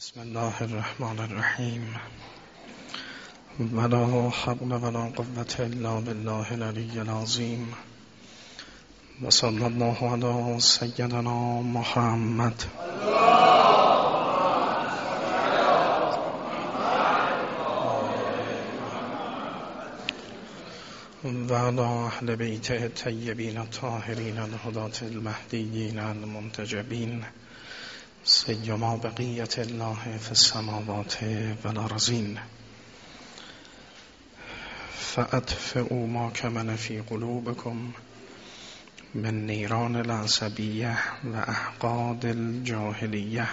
بسم الله الرحمن الرحیم. ولا حول ولا قوة الا بالله العلی العظیم و صلی الله علی سیدنا محمد. و علی اهل بیت الطیبین الطاهرین الهدات المهدیین سیما بقیت الله فی السماوات و الارضین. فأدفعوا ما کمن فی قلوبکم من العصبیه و احقاد الجاهلیه.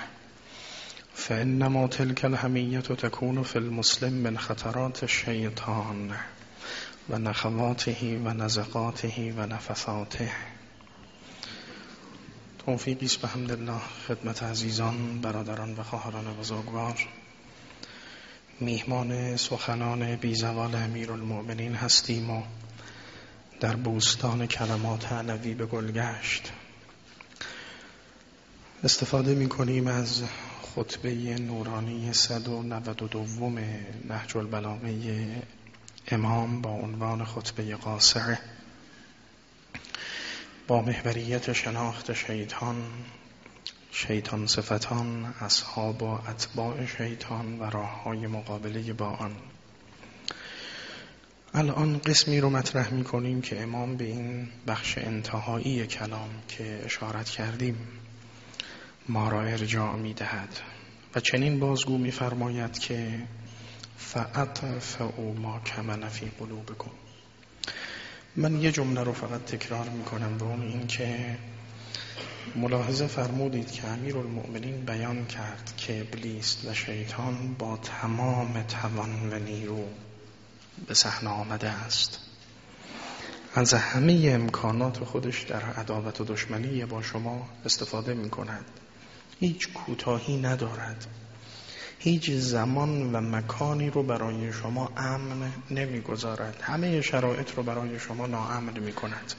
فإنما تلك الحمیة تكون في المسلم من خطرات الشیطان و نخواته و نزقاته و نفثاته. توفیقی است به حمدالله خدمت عزیزان برادران و خواهران بزرگوار. میهمان سخنان بیزوال امیر المؤمنین هستیم و در بوستان کلمات علوی به گلگشت استفاده می کنیم از خطبه نورانی 192 نهج البلاغه امام با عنوان خطبه قاسعه با محوریت شناخت شیطان شیطان صفتان اصحاب و اتباع شیطان و راه های مقابله با آن. الان قسمی رو مطرح می کنیم که امام به این بخش انتهایی کلام که اشارت کردیم ما را ارجاع می دهد و چنین بازگو می فرماید که فعطفعوا ما کمن فی قلوبکم. من یه جمله رو فقط تکرار می‌کنم به اون این که ملاحظه فرمودید که امیر المؤمنین بیان کرد که ابلیس و شیطان با تمام توان و نیرو به صحنه آمده است. از همه امکانات خودش در عداوت و دشمنی با شما استفاده می کند هیچ کوتاهی ندارد. هیچ زمان و مکانی رو برای شما امن نمی‌گذارد. همه شرایط رو برای شما ناامن می کند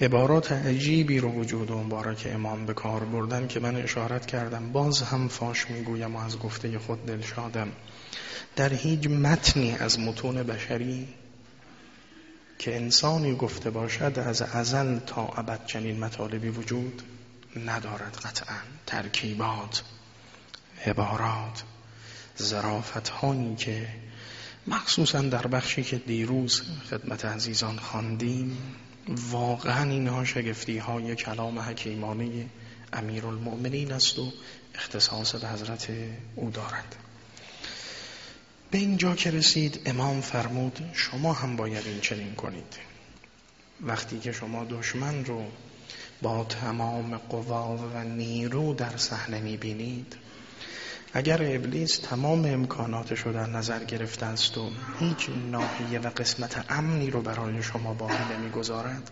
عبارات عجیبی رو وجود و مبارک امام به کار بردن که من اشارت کردم. باز هم فاش می‌گویم و از گفته خود دلشادم در هیچ متنی از متون بشری که انسانی گفته باشد از ازل تا ابد چنین مطالبی وجود ندارد قطعا. ترکیبات. عبارات زرافت هایی که مخصوصا در بخشی که دیروز خدمت عزیزان خواندیم واقعا اینها شگفتی های کلام حکیمانه امیر المؤمنین است و اختصاص به حضرت او دارد. به اینجا که رسید امام فرمود شما هم باید این چنین کنید. وقتی که شما دشمن رو با تمام قوا و نیرو در صحنه می‌بینید اگر ابلیس تمام امکاناتش رو در نظر گرفته است و هیچ ناحیه و قسمت امنی رو برای شما باقی نمی‌گذارد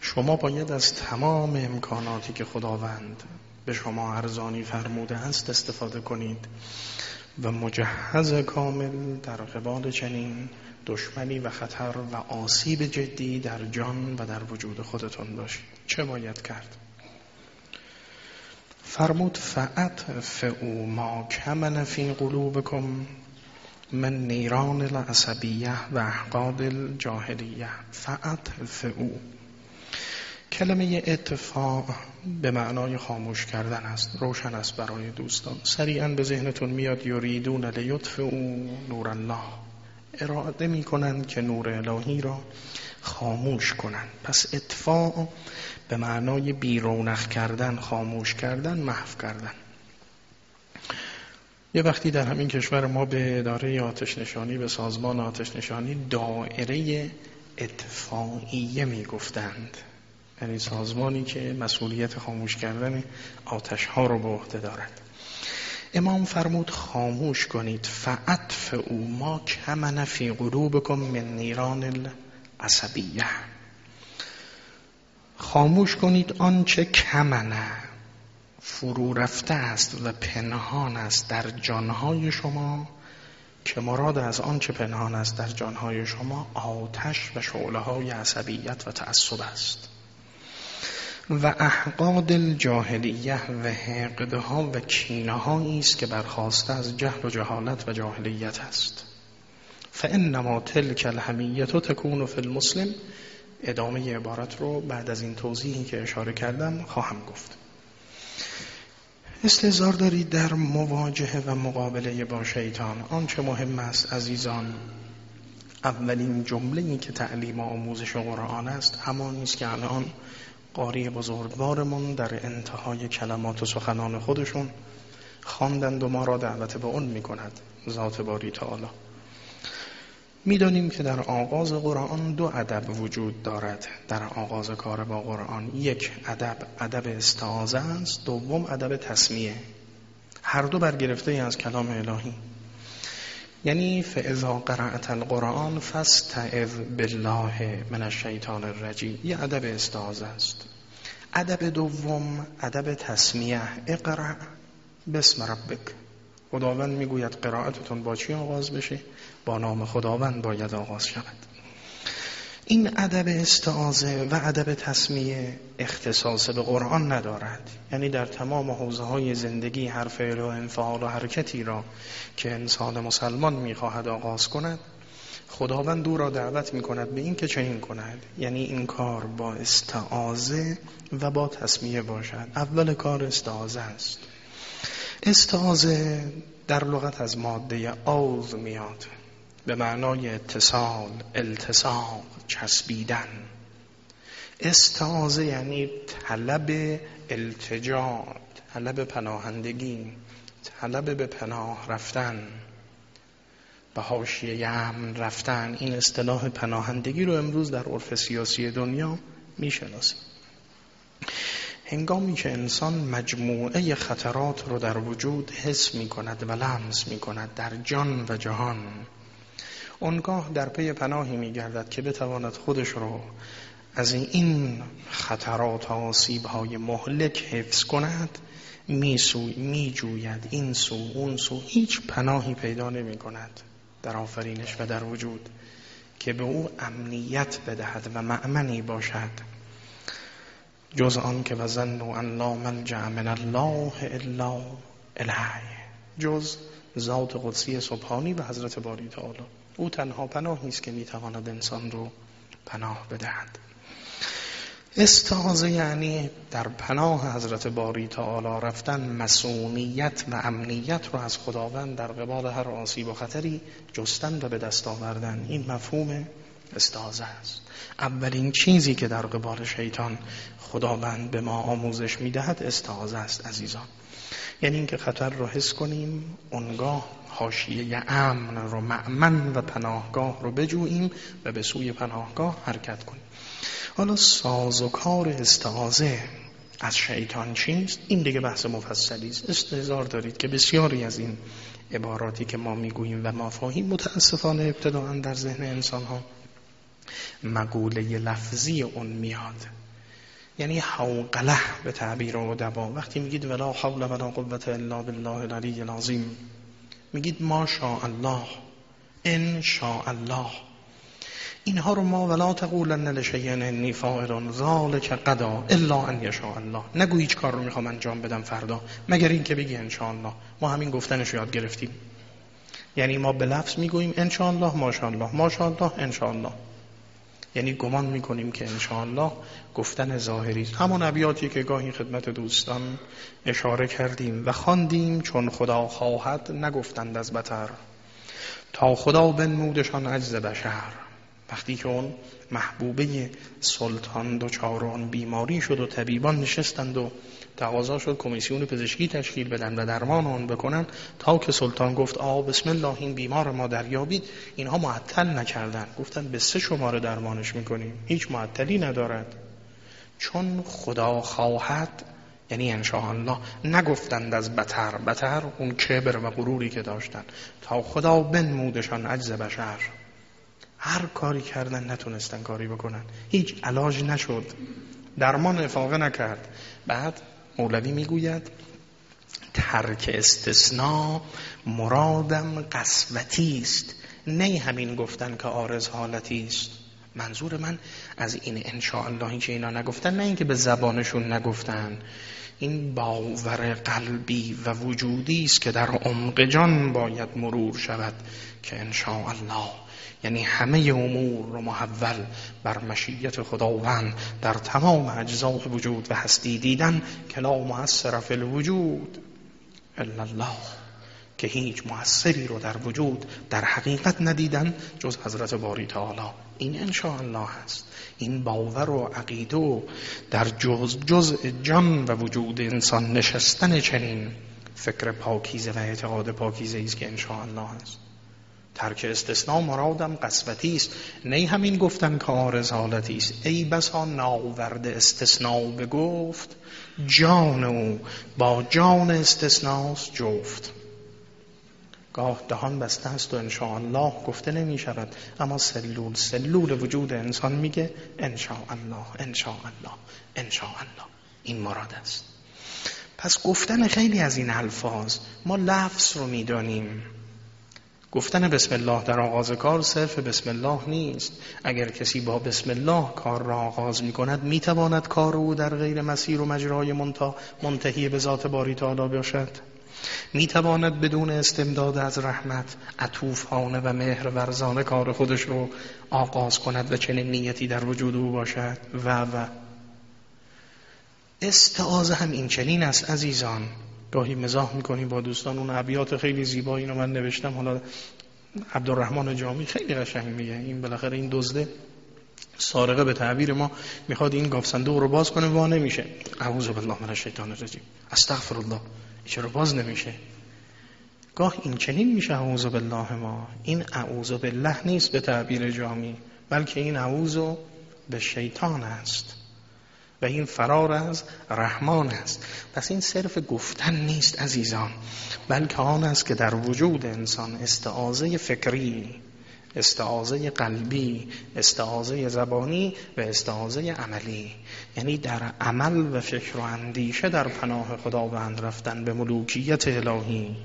شما باید از تمام امکاناتی که خداوند به شما ارزانی فرموده است استفاده کنید و مجهز کامل در قبال چنین دشمنی و خطر و آسیب جدی در جان و در وجود خودتون باشید چه باید کرد؟ فرمود فعطفعوا ما کمن فی قلوبکم من نیران العصبیه و احقاد الجاهلیه. فعطفعوا کلمه اتفاع به معنای خاموش کردن است روشن است برای دوستان. سریعا به ذهنتون میاد یریدون لیطفئوا نور الله. اراده می‌کنند که نور الهی را خاموش کنند پس اطفاع به معنای بیرونخ کردن خاموش کردن محو کردن. یه وقتی در همین کشور ما به اداره آتش نشانی به سازمان آتش نشانی دائره اتفاعیه می‌گفتند. یعنی سازمانی که مسئولیت خاموش کردن آتش ها رو به عهده دارد. امام فرمود خاموش کنید. فعطف او ما کمن فی قلوبکم من نیران العصبیه خاموش کنید آنچه کمنه فرو رفته است و پنهان است در جانهای شما که مراد از آنچه پنهان است در جانهای شما آتش و شعله های عصبیت و تعصب است. و احقاد الجاهلیه و حقدها و کینه است که برخواسته از جهل و جهالت و جاهلیت است. فانما تلک الهمیت تکون فی المسلم. ادامه عبارت رو بعد از این توضیحی که اشاره کردم خواهم گفت. استظهار دارید در مواجهه و مقابله با شیطان. آنچه مهم است عزیزان اولین جمله که تعلیم و آموزش قرآن است همان نیست که الان قاری بزرگوارمون در انتهای کلمات و سخنان خودشون خواندند و ما را دعوت به اون می کند ذات باری تعالی. می‌دانیم که در آغاز قرآن دو ادب وجود دارد. در آغاز کار با قرآن یک ادب ادب استعاذه است دوم ادب تسمیه. هر دو برگرفته از کلام الهی. یعنی فاذا قرأت القرآن فاستعذ بالله من الشیطان الرجیم. یه ادب استعاذه است. ادب دوم ادب تسمیه. اقرأ بسم ربک. خداوند می‌گوید قرائتتون با چی آغاز بشه؟ با نام خداوند باید آغاز شود. این ادب استعازه و ادب تسمیه اختصاص به قرآن ندارد. یعنی در تمام حوزه های زندگی هر فعل و انفعال و حرکتی را که انسان مسلمان می‌خواهد آغاز کند خداوند دو را دعوت می کند به این که چنین کند. یعنی این کار با استعازه و با تسمیه باشد. اول کار استعازه است. استعازه در لغت از ماده آوز میاد. به معنای اتصال التصاق چسبیدن. استعازه یعنی طلب التجا طلب پناهندگی طلب به پناه رفتن. به حاشیه امن رفتن. این اصطلاح پناهندگی رو امروز در عرف سیاسی دنیا می‌شناسیم. هنگامی که انسان مجموعه خطرات رو در وجود حس می کند و لمس می کند در جان و جهان اونگاه در پی پناهی می گردد که بتواند خودش رو از این خطرات و آسیب های مهلک حفظ کند می, می جوید این سو اون سو هیچ پناهی پیدا نمی کند در آفرینش و در وجود که به او امنیت بدهد و معمنی باشد. جز آن که وزن و ان لا ملجع من الله الا الیه جز ذات قدسی سبحانی و حضرت باری تعالی. او تنها پناهی است که می‌تواند انسان رو پناه بدهد. استعاذه یعنی در پناه حضرت باری تعالی رفتن مسئولیت و امنیت رو از خداوند در قبال هر آسیب و خطری جستن و به دست آوردن. این مفهوم استعاذه است. اولین چیزی که در قبال شیطان خداوند به ما آموزش می‌دهد استعاذه است عزیزان. یعنی اینکه خطر رو حس کنیم اونگاه حاشیه امن رو معمن و پناهگاه رو بجوییم و به سوی پناهگاه حرکت کنیم. حالا سازوکار استعاذه از شیطان چیست؟ این دیگه بحث مفصلی است. استهزار دارید که بسیاری از این عباراتی که ما می‌گوییم و مفاهیم متاسفانه ابتداعا در ذهن انسان ها مقوله لفظی اون میاد. یعنی حوقله به تعبیر و دبا وقتی میگید ولا حول ولا قوت الا بالله العلی العظیم میگید ما شاء الله ان شاء الله اینها رو ما ولا تقولن لشیء انی فاعل ذلک قدا الا ان یشاء الله نگو هیچ کار رو می‌خوام انجام بدم فردا. مگر این که بگی ان الله ما همین گفتنش یاد گرفتیم. یعنی ما به لفظ می‌گوییم ان الله ماشاءالله ماشاءالله ان الله یعنی گمان می‌کنیم که انشاءالله گفتن ظاهری همون ابیاتی که گاهی خدمت دوستان اشاره کردیم و خواندیم چون خدا خواهد نگفتند از بتر. تا خدا بنمودشان عجز بشر. وقتی که اون محبوبه سلطان دوچار آن بیماری شد و طبیبان نشستند و تقاضا شد کمیسیون پزشکی تشکیل بدن و درمان آن بکنن تا که سلطان گفت آ بسم الله این بیمار ما دریابید. اینها معطل نکردن. گفتن به سه شماره درمانش می‌کنیم. هیچ معطلی ندارد. چون خدا خواهد یعنی الله نگفتند از بتر. بتر اون کبر و غروری که داشتن. تا خدا بنمودشان عجز بشر. هر کاری کردن نتونستن کاری بکنن. هیچ علاج نشد. درمان افاقه نکرد. بعد مولوی می‌گوید ترک استثناء مرادم قسوتی است. نه همین گفتن که آرز حالتی است. منظور من از این انشاءاللهی که اینا نگفتن نه اینکه به زبانشون نگفتن. این باور قلبی و وجودی است که در عمق جان باید مرور شود که انشاءالله. یعنی همه امور رو محول بر مشیت خداوند در تمام اجزای وجود و هستی دیدن که لا مؤثر فی الوجود الا الله که هیچ مؤثری رو در وجود در حقیقت ندیدن جز حضرت باری تعالی. این انشاء الله هست. این باور و عقیده در جز جز جان و وجود انسان نشستن چنین فکر پاکیزه و اعتقاد پاکیزه است که انشاء الله هست. ترک استثناء مرادم قسوتی است. نه همین گفتن کار رسالتی است. ای بسا ناورد استثناء بگفت جان او با جان استثناست جفت. گاه دهان بسته است و الله گفته نمی شود. اما سلول سلول وجود انسان میگه الله الله الله این مراد است. پس گفتن خیلی از این الفاظ ما لفظ رو می‌دانیم. گفتن بسم الله در آغاز کار صرف بسم الله نیست. اگر کسی با بسم الله کار را آغاز می کند می تواند کار او در غیر مسیر و مجرای منتهی به ذات باری تعالی باشد. می تواند بدون استمداد از رحمت عطوفانه و مهر ورزانه کار خودش رو آغاز کند و چنین نیتی در وجود او باشد. و و. استعاذه هم این چنین است عزیزان. گاهی مزاح می‌کنیم با دوستان. اون ابیات خیلی زیبایی رو من نوشتم. حالا عبدالرحمن جامی خیلی قشنگ میگه. این بالاخره این دزده سارقه به تعبیر ما می‌خواد این گاف صندوق رو باز کنه. وا نمیشه. اعوذ بالله من الشیطان الرجیم. استغفر الله. چرا باز نمیشه؟ گاه این چنین میشه. اعوذ بالله ما. این اعوذ بالله نیست به تعبیر جامی بلکه این اعوذ به شیطان است. و این فرار از رحمان است. پس این صرف گفتن نیست عزیزان بلکه آن است که در وجود انسان استعاضه فکری استعاضه قلبی استعاضه زبانی و استعاضه عملی. یعنی در عمل و فکر و اندیشه در پناه خداوند رفتن به ملوکیت الهی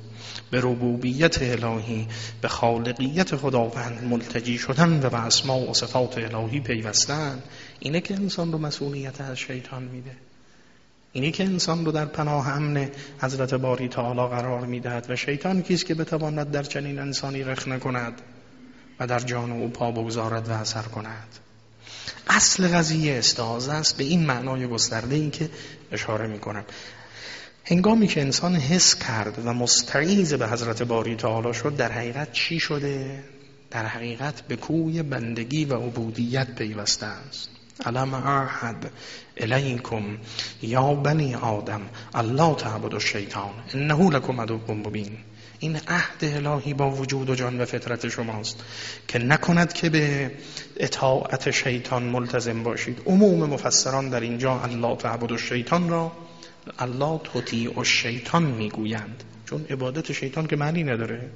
به ربوبیت الهی به خالقیت خداوند ملتجی شدن و به اسماع و صفات الهی پیوستن. اینه که انسان رو مسئولیت از شیطان میده. اینه که انسان رو در پناه امن حضرت باری تعالی قرار می‌دهد و شیطان کیست که بتواند در چنین انسانی رخ نکند و در جان او پا بگذارد و اثر کند. اصل قضیه استعاذه است به این معنای گسترده این که اشاره می کنم هنگامی که انسان حس کرد و مستعیز به حضرت باری تعالی شد در حقیقت چی شده؟ در حقیقت به کوی بندگی و عبودیت پیوسته است. علم اعهد الیکم یا بنی آدم الله تعبد الشیطان انه لکم عدو مبین این عهد الهی با وجود و جان و فطرت شماست که نکند که به اطاعت شیطان ملتزم باشید. عموم مفسران در اینجا الله تعبد الشیطان را الله تطیع الشیطان می‌گویند. چون عبادت شیطان که معنی نداره.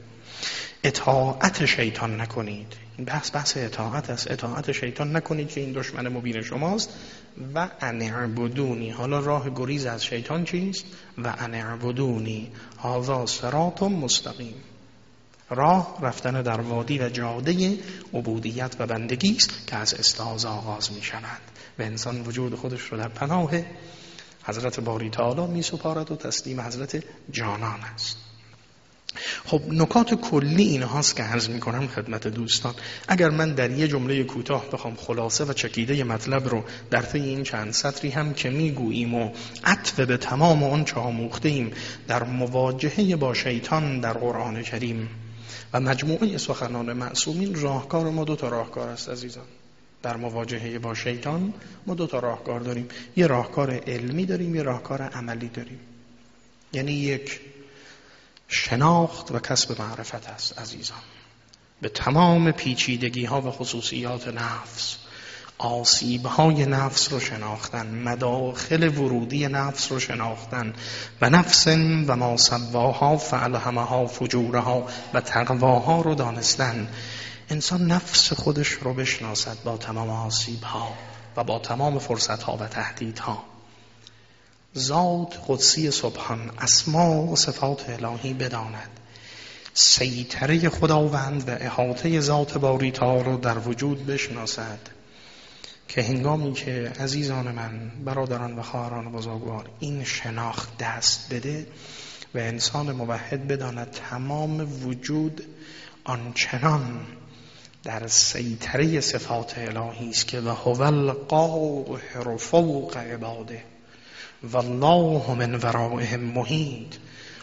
اطاعت شیطان نکنید. این بحث بحث اطاعت است. اطاعت شیطان نکنید که این دشمن مبین شماست. و انعبدونی حالا راه گریز از شیطان چیست؟ و انعبدونی هذا صراط مستقیم. راه رفتن در وادی و جاده عبودیت و بندگی است که از استعاذ آغاز می شود و انسان وجود خودش رو در پناه حضرت باری تعالی می سپارد و تسلیم حضرت جانان است. خب نکات کلی این هاست که عرض می کنم خدمت دوستان. اگر من در یه جمله کوتاه بخوام خلاصه و چکیده مطلب رو در طی این چند سطری هم که می‌گوییم و عطف به تمام اون چه ایم در مواجهه با شیطان در قرآن کریم. و مجموعه سخنان معصومین راهکار ما دو تا راهکار است عزیزان. در مواجهه با شیطان ما دو تا راهکار داریم. یه راهکار علمی داریم یه راهکار عملی داریم. یعنی یک شناخت و کسب معرفت است عزیزان. به تمام پیچیدگی ها و خصوصیات نفس آسیب های نفس رو شناختن مداخل ورودی نفس رو شناختن و نفس و ما سواها فعلهمها فجورها و تقواها رو دانستن. انسان نفس خودش رو بشناسد با تمام آسیب ها و با تمام فرصت ها و تهدید ها ذات قدسی سبحان اسما و صفات الهی بداند. سیطره خداوند و احاطه ذات باری رو در وجود بشناسد. که هنگامی که عزیزان من برادران و خواهران بزرگوار این شناخت دست بده و انسان موحد بداند تمام وجود آنچنان در سیطره صفات الهی است که و هو القاهر فوق عباده. والله من ورائهم محیط.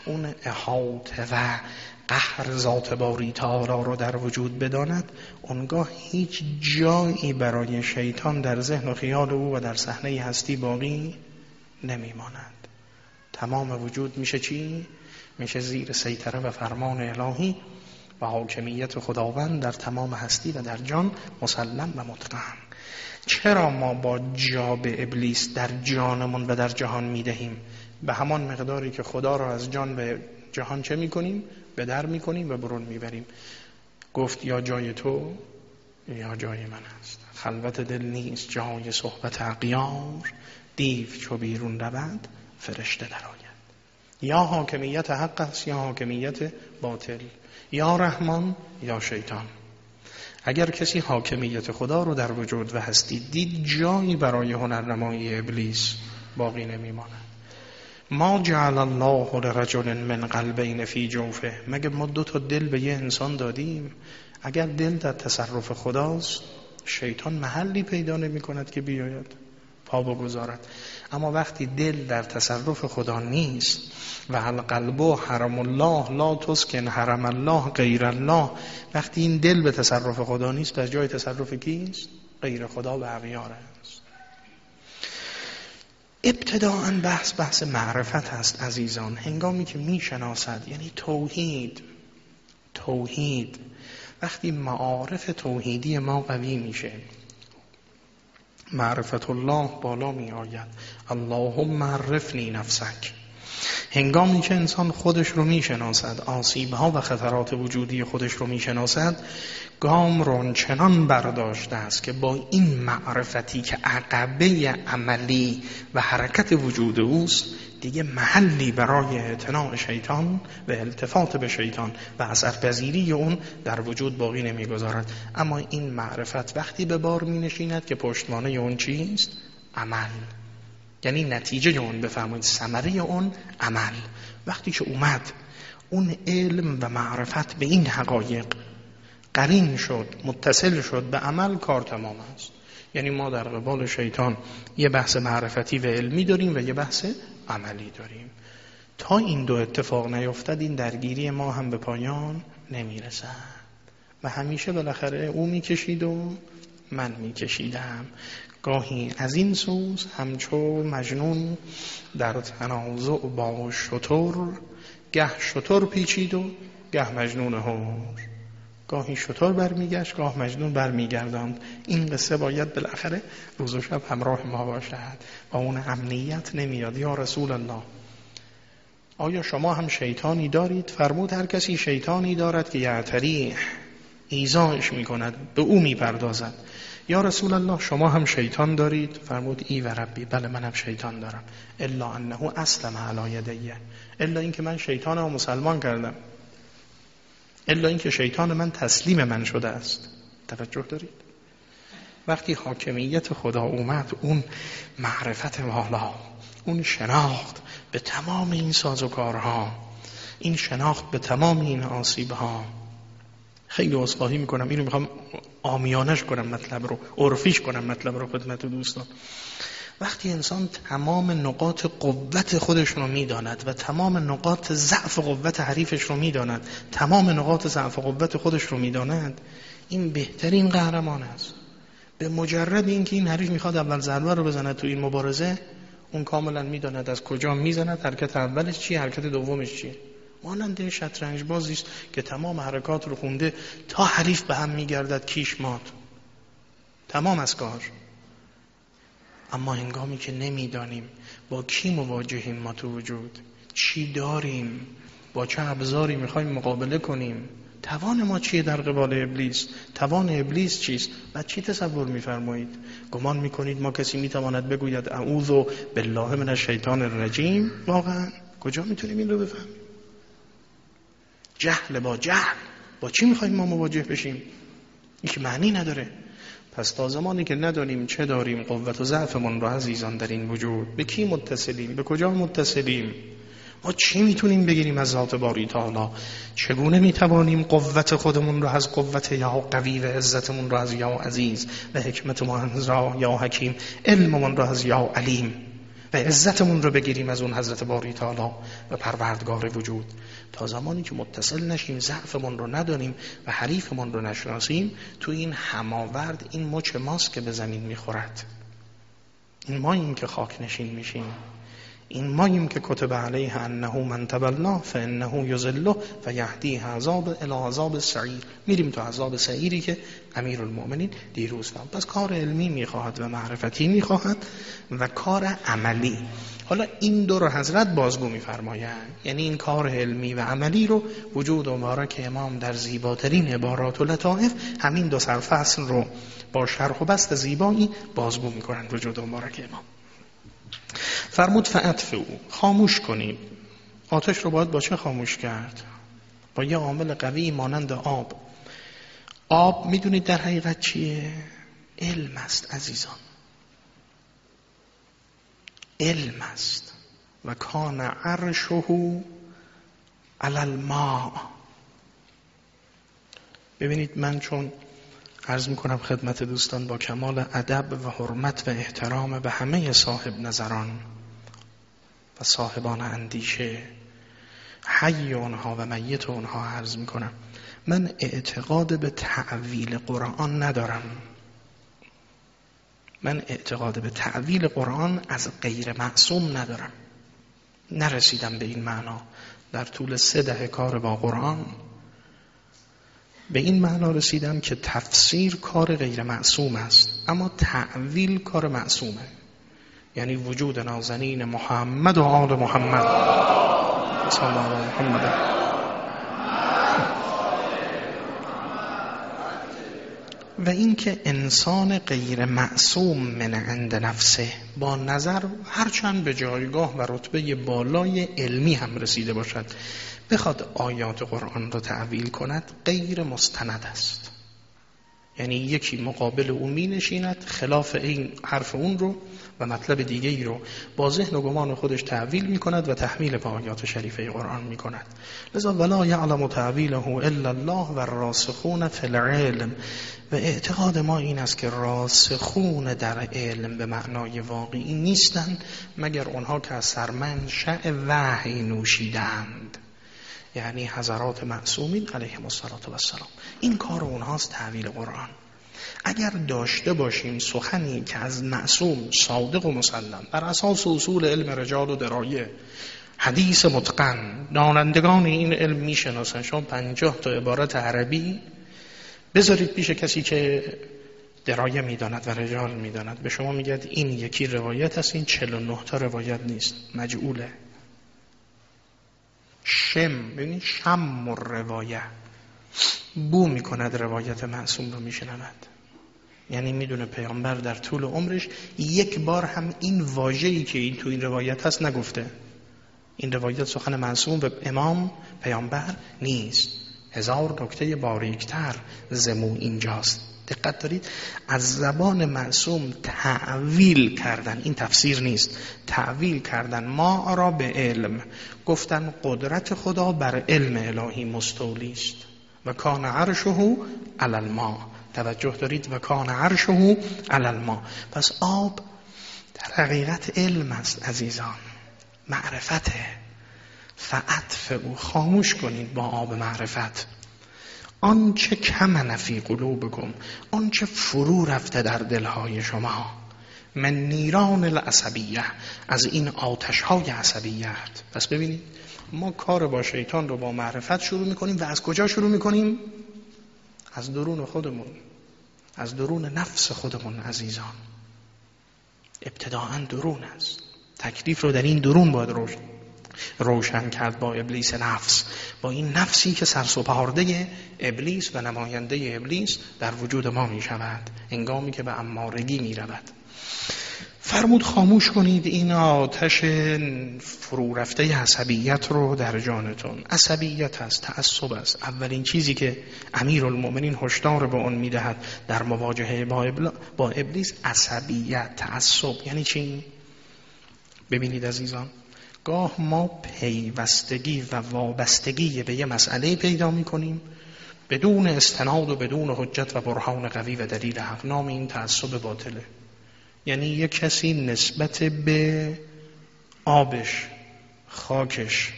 اون احاطه و قهر ذات باری تعالی رو در وجود بداند اونگاه هیچ جایی برای شیطان در ذهن و خیال او و در صحنه هستی باقی نمیماند. تمام وجود میشه چی؟ میشه زیر سیطره و فرمان الهی و حاکمیت خداوند در تمام هستی و در جان مسلم و مطمئن چرا ما با جاب ابلیس در جانمون و در جهان می‌دهیم به همان مقداری که خدا را از جان به جهان چه می‌کنیم به در می‌کنیم و برون می‌بریم گفت یا جای تو یا جای من است. خلوت دل نیست جای صحبت اقیار دیو چو بیرون رود فرشته درآید یا حاکمیت حق است یا حاکمیت باطل. یا رحمان یا شیطان. اگر کسی حاکمیت خدا رو در وجود و هستی دید جایی برای هنرنمایی ابلیس باقی نمیماند. ما جعل الله لرجل من قلبین فی جوفه. مگه ما دو تا دل به یه انسان دادیم؟ اگر دل در تصرف خداست شیطان محلی پیدا نمی کند که بیاید. پا بگذارد. اما وقتی دل در تصرف خدا نیست و القلب و حرم الله لا تسکن حرم الله غیر الله وقتی این دل به تصرف خدا نیست در جای تصرف کیست غیر خدا و اغیار است. ابتداعا بحث بحث معرفت هست عزیزان. هنگامی که می‌شناسد یعنی توحید توحید. وقتی معارف توحیدی ما قوی میشه. معرفت الله بالا می آید اللهم معرفنی نفسک. هنگامی که انسان خودش رو می‌شناسد آسیب ها و خطرات وجودی خودش رو می‌شناسد گام رو چنان برداشته است که با این معرفتی که عقبه عملی و حرکت وجود اوست دیگه محلی برای اعتناع شیطان و التفات به شیطان و اثرپذیری اون در وجود باقی نمی‌گذارد. اما این معرفت وقتی به بار می نشیند که پشتمانه اون چیست؟ عمل. یعنی نتیجه اون بفرمایید ثمره اون عمل. وقتی که اومد اون علم و معرفت به این حقایق قرین شد متصل شد به عمل کار تمام است. یعنی ما در قبال شیطان یه بحث معرفتی و علمی داریم و یه بحث عملی داریم. تا این دو اتفاق نیفتد این درگیری ما هم به پایان نمی‌رسد. و همیشه بالاخره او می‌کشید و من میکشیدم. گاهی از این سوز همچو مجنون در تنازع با شطور گه شطور پیچید و گه مجنون هور گاهی شطور برمیگشت گاه مجنون برمیگرداند. این قصه باید بالاخره روز و شب همراه ما باشد و اون امنیت نمیاد. یا رسول الله آیا شما هم شیطانی دارید؟ فرمود هر کسی شیطانی دارد که یعتری ایزایش می‌کند به او می‌پردازد. یا رسول الله شما هم شیطان دارید؟ فرمود ای و ربی بله من هم شیطان دارم. الا انه اسلم علی یدیه الا اینکه من شیطان و مسلمان کردم. الا اینکه شیطان من تسلیم من شده است. توجه دارید؟ وقتی حاکمیت خدا اومد اون معرفت والا اون شناخت به تمام این سازوکارها این شناخت به تمام این آسیبها. خیلی اصلاحی می‌کنم. اینو می‌خوام آمیانش کنم مطلب رو عرفیش کنم مطلب رو خدمت دوستان. وقتی انسان تمام نقاط قوت خودش رو می‌داند و تمام نقاط ضعف قوت حریفش رو می‌داند تمام نقاط ضعف قوت خودش رو می‌داند این بهترین قهرمان است. به مجرد اینکه این حریف می‌خواد اول ضربه رو بزند تو این مبارزه اون کاملا می‌داند از کجا می‌زند حرکت اولش چیه حرکت دومش چیه ماننده شطرنج بازی است که تمام حرکات رو خونده تا حریف به هم میگردد کیش مات تمام از کار. اما هنگامی که نمی‌دانیم با کی مواجهیم ما تو وجود چی داریم؟ با چه ابزاری می‌خوایم مقابله کنیم؟ توان ما چیه در قبال ابلیس؟ توان ابلیس چیست؟ و چی تصور میفرمایید؟ گمان می‌کنید ما کسی می‌تواند بگوید اعوذ بالله من الشیطان الرجیم؟ واقعا. کجا می‌تونیم این رو بفهمیم؟ جهل با جهل. با چی می‌خوایم ما مواجه بشیم؟ این معنی نداره. پس تا زمانی که ندانیم چه داریم قوت و ضعفمون رو عزیزان در این وجود. به کی متصلیم؟ به کجا متصلیم؟ ما چی می‌تونیم بگیریم از ذات باری تعالی؟ چگونه می‌توانیم قوت خودمون رو از قوت یا قوی و عزتمون رو از یا عزیز و حکمتمون را یا حکیم علممون رو از یا علیم؟ و عزتمون رو بگیریم از اون حضرت باری تعالی و پروردگار وجود. تا زمانی که متصل نشیم ضعفمون رو ندانیم و حریفمون رو نشناسیم تو این هماورد این مچ ماست که به زمین می‌خورد. این ماییم که خاک نشین میشیم. این ماییم که کتب علیه انه من تبلا فانه یذله و یهدی عذاب الی عذاب سعیر. میریم تو عذاب سعیری که امیر المؤمنین دیروز فهم پس کار علمی می‌خواهد و معرفتی می‌خواهد و کار عملی. حالا این دو رو حضرت بازگو میفرمایند. یعنی این کار علمی و عملی رو وجود و مبارک امام در زیباترین عبارات و لطائف همین دو سرفصل رو با شرح و بست زیبایی بازگو می‌کنند وجود و مبارک امام. فرمود فعطف او خاموش کنید آتش رو باید با چه خاموش کرد؟ با یه عامل قوی مانند آب. آب می‌دونید در حقیقت چیه؟ علم است عزیزان. علم است. و کان عرشه علی الماء. ببینید من چون عرض می‌کنم خدمت دوستان با کمال ادب و حرمت و احترام به همه صاحب نظران و صاحبان اندیشه حی اونها و میت اونها عرض می‌کنم. من اعتقاد به تعویل قرآن ندارم. من اعتقاد به تعویل قرآن از غیر معصوم ندارم. نرسیدم به این معنا. در طول سه دهه کار با قرآن به این معنا رسیدم که تفسیر کار غیر معصوم است اما تعویل کار معصومه. یعنی وجود نازنین محمد و آل محمد. صلی محمد. و اینکه انسان غیر معصوم من عند نفسه با نظر هرچند به جایگاه و رتبه بالای علمی هم رسیده باشد. بخواد آیات قرآن را تعویل کند غیر مستند است. یعنی یکی مقابل او می نشیند خلاف این حرف اون رو و مطلب دیگه ای رو با ذهن و گمان خودش تعویل می کند و تحمیل به آیات شریفه قرآن می کند لذا ولا یعلم تعویله الا الله و راسخون فی العلم. و اعتقاد ما این است که راسخون در علم به معنای واقعی نیستند مگر اونها که از سرمنشأ وحی نوشیدند یعنی حضرات معصومین علیهم السلام این کار اونهاست تحویل قرآن. اگر داشته باشیم سخنی که از معصوم صادق و مسلم بر اساس اصول علم رجال و درایه حدیث متقن دانندگان این علم می‌شناسن شما پنجاه تا عبارت عربی بذارید پیش کسی که درایه می‌داند و رجال می‌داند. به شما میگد این یکی روایت است این 49 تا روایت نیست. مجعوله. شم ببینید شم و روایه بو می‌کند روایت معصوم رو میشنود. یعنی می‌دونه پیامبر در طول عمرش یک بار هم این واژه‌ای که این تو این روایت هست نگفته. این روایت سخن معصوم و امام پیامبر نیست. هزار نکته باریکتر زمو اینجاست. دقت دارید از زبان معصوم تعویل کردن این تفسیر نیست. تعویل کردن ما را به علم. گفتن قدرت خدا بر علم الهی مستولی است. و کان عرشه علی الماء. توجه دارید؟ و کان عرشه علی الماء. پس آب در حقیقت علم است عزیزان. معرفته. فعطف او خاموش کنید با آب معرفت. آنچه کم نفی قلوبکم آنچه فرو رفته در دلهای شما. من نیران العصبیه از این آتش های عصبیت پس ببینید ما کار با شیطان رو با معرفت شروع می‌کنیم و از کجا شروع می‌کنیم؟ از درون خودمون از درون نفس خودمون عزیزان. ابتداعا درون است. تکلیف رو در این درون باید روشن روشن کرد با ابلیس نفس. با این نفسی که سرسپارده ابلیس و نماینده ابلیس در وجود ما می شود انگامی که به امارگی می رود فرمود خاموش کنید این آتش فرو رفته عصبیت رو در جانتون. عصبیت هست تعصب است. اولین چیزی که امیر المؤمنین هشدار به اون می‌دهد در مواجهه با ابلیس عصبیت تعصب. یعنی چی؟ ببینید عزیزان. گاه ما پیوستگی و وابستگی به یه مسئله پیدا می‌کنیم. بدون استناد و بدون حجت و برهان قوی و دلیل حق نام این تعصب باطله. یعنی یک کسی نسبت به آبش خاکش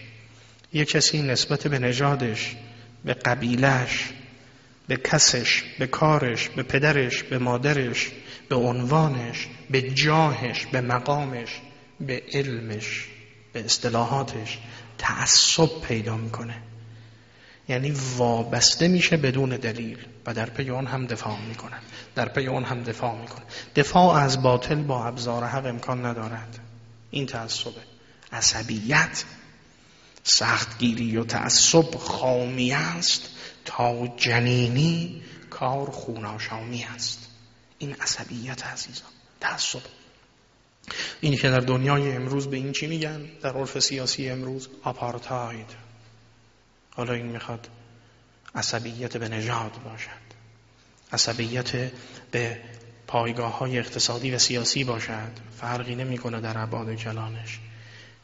یک کسی نسبت به نژادش به قبیلش به کسش به کارش به پدرش به مادرش به عنوانش به جاهش به مقامش به علمش. به اصطلاحاتش تعصب پیدا می‌کنه. یعنی وابسته میشه بدون دلیل و در پی اون هم دفاع می‌کنن در پی اون هم دفاع می‌کنه. دفاع از باطل با ابزار حق امکان ندارد. این تعصبه عصبیت. سختگیری و تعصب خامی است تا جنینی کار خوناشامی است. این عصبیت عزیزان. تعصب. این که در دنیای امروز به این چی میگن؟ در عرف سیاسی امروز آپارتاید. حالا این می‌خواد عصبیت به نژاد باشد. عصبیت به پایگاه های اقتصادی و سیاسی باشد. فرقی نمی‌کنه در عباد کلانش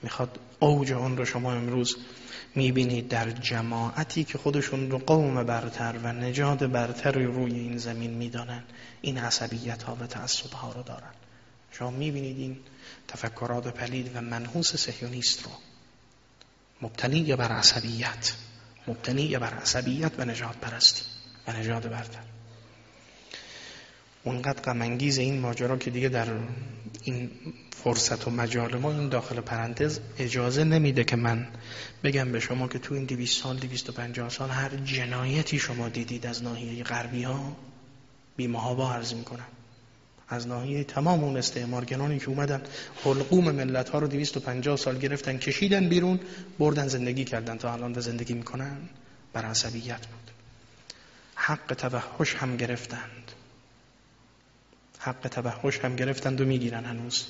می‌خواد اوج اون رو شما امروز می‌بینید در جماعتی که خودشون رو قوم برتر و نجاد برتر روی این زمین می‌دانن. این عصبیت ها و تعصب ها رو دارن. شما می‌بینید این تفکرات پلید و منحوس سهیونیست رو. مبتنی بر عصبیت؟ مبتنی بر عصبیت و نجات پرستی و نجات برتر. اونقدر غمانگیز این ماجرا که دیگه در این فرصت و مجال ما این داخل پرانتز اجازه نمیده که من بگم به شما که تو این دویست سال دویست و پنجاه سال هر جنایتی شما دیدید از ناحیه غربی ها بیمه با عرض می‌کنم. از ناحیه تمام اون استعمارگرانی که اومدن حلقوم ملت ها رو 250 سال گرفتن کشیدن بیرون بردن زندگی کردن. تا الان و زندگی می‌کنن بر عصبیت بود. حق توحش هم گرفتند. حق توحش هم گرفتند و می‌گیرن هنوز.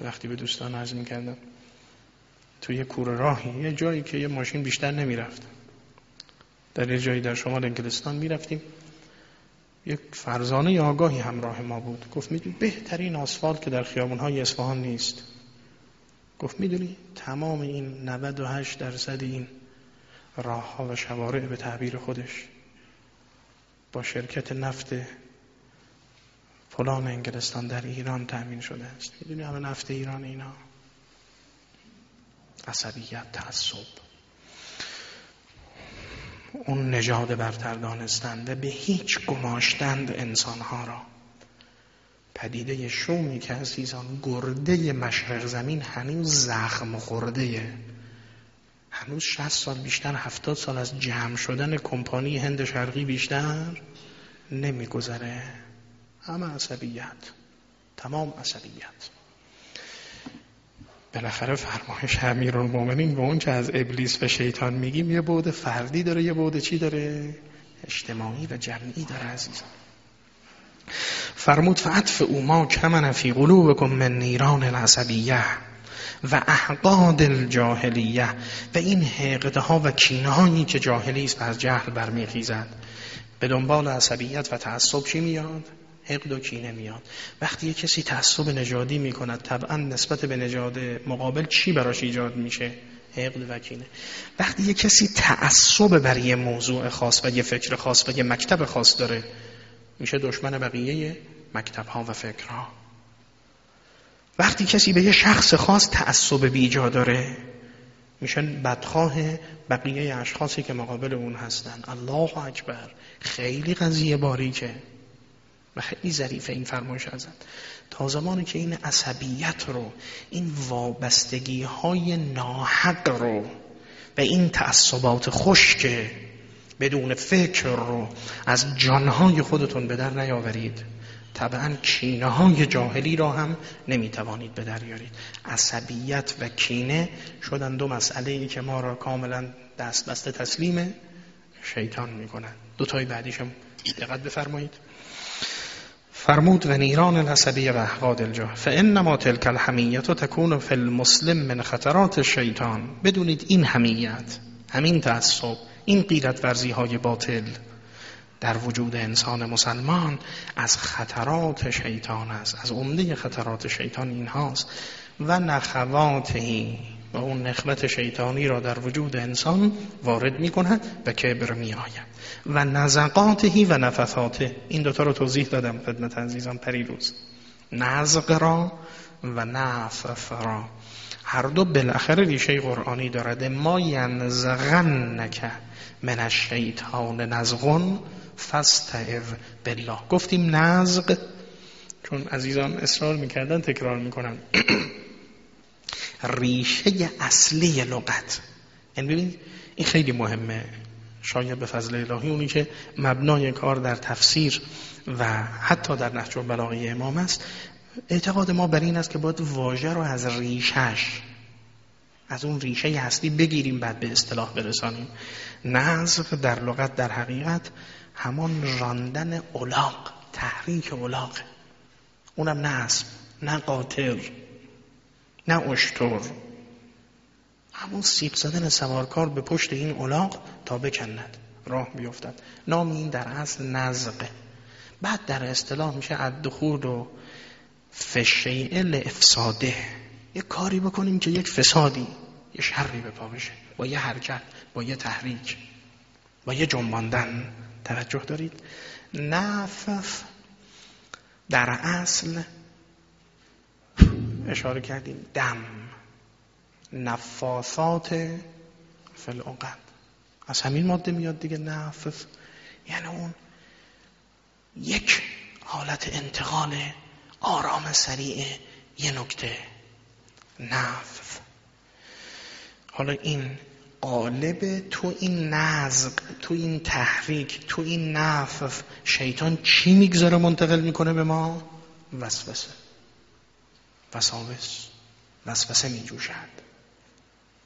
وقتی به دوستان عرض می‌کردم توی کور راهی یه جایی که یه ماشین بیشتر نمی‌رفت. در یه جایی در شمال انگلستان می‌رفتیم. یک فرزانه آگاهی همراه ما بود. گفت می‌دونی بهترین آسفالت که در خیابونهای اصفهان نیست. گفت می‌دونی تمام این 98 درصد این راه ها و شوارع به تعبیر خودش. با شرکت نفت فلان انگلستان در ایران تأمین شده است. می‌دونی همه نفت ایران اینا؟ عصبیت تعصب. اون نژاد برتر دانستند و به هیچ گماشتند انسانها را. پدیده شومی که عزیزان گرده مشرق زمین هنوز زخم خورده. هنوز 60 سال بیشتر هفتاد سال از جمع شدن کمپانی هند شرقی بیشتر نمیگذره. همه عصبیت تمام عصبیت. بالاخره فرمایش المومنین به اون که از ابلیس و شیطان میگیم یه بود فردی داره یه بود چی داره؟ اجتماعی و جمعی داره عزیزان فرمود فعطف او ما کمن فی قلوبکم من نیران العصبیه و احقاد الجاهلیه. و این حقده ها و کینه هایی که جاهلی است از جهل برمیخیزد. به دنبال عصبیت و تعصب چی میاد؟ حقد و کینه میاد. وقتی یه کسی تعصب نژادی می‌کند طبعا نسبت به نژاد مقابل چی براش ایجاد میشه؟ حقد و کینه. وقتی یه کسی تعصب بر یه موضوع خاص و یه فکر خاص و یه مکتب خاص داره میشه دشمن بقیه مکتب ها و فکرها. وقتی کسی به یه شخص خاص تعصب بیجا داره میشن بدخواه بقیه اشخاصی که مقابل اون هستن. الله اکبر. خیلی قضیه باریکه. و خیلی ظریفه این فرمایش ازد تا زمانی که این عصبیت رو این وابستگی های ناحق رو و این تعصبات خشک بدون فکر رو از جانهای خودتون به در نیاورید. طبعا کینه های جاهلی را هم نمی‌توانید به در یارید عصبیت و کینه شدن دو مسئله ای که ما را کاملا دست بسته تسلیم شیطان می‌کنن دو تای بعدیشم دقت بفرمایید. فرمود و نیران العصبی و احقاد الجاه فانما تلک الحمیت تکون فی المسلم من خطرات شیطان بدونید این حمیت همین تعصب این قیرت ورزی های باطل در وجود انسان مسلمان از خطرات شیطان است از عمده خطرات شیطان این هاست و نخواتهی و اون نخمت شیطانی را در وجود انسان وارد می کند و کبر می آید و نزقاتهی و نفثاته. این دوتا رو توضیح دادم خدمت عزیزان پریروز. نزق را و نفث را. هر دو بالاخره ریشه قرآنی دارد. ما ینزغنک من الشیطان نزغن فاستعذ بالله. گفتیم نزغ چون عزیزان اصرار می‌کردن تکرار می‌کنن. ریشه اصلی لغت. یعنی ببینید این خیلی مهمه. شاید به فضل الهی اونی که مبنای کار در تفسیر و حتی در نهج البلاغه امام است اعتقاد ما بر این است که باید واژه رو از ریشش از اون ریشه اصلی بگیریم بعد به اصطلاح برسانیم. نظر در لغت در حقیقت همان راندن اولاق تحریک اولاق اونم نه نه قاطر. نه اشتر. همون سیب زدن سوارکار به پشت این اولاق تا بکند راه بیفتد. نام این در اصل نزقه بعد در اصطلاح میشه الدخول و فشیعه افساده یه کاری بکنیم که یک فسادی یه شری به پا بشه. با یه حرکت با یه تحریک با یه جنباندن. توجه دارید؟ نفف در اصل اشاره کردیم. دم. نفاثات فل از همین ماده میاد دیگه نفف یعنی اون یک حالت انتقال آرام سریع یه نکته. نفف حالا این قالب تو این نزق تو این تحریک تو این نفف شیطان چی می‌گذاره منتقل می‌کنه به ما؟ وسوسه. وساوس وسوسه میجوشد.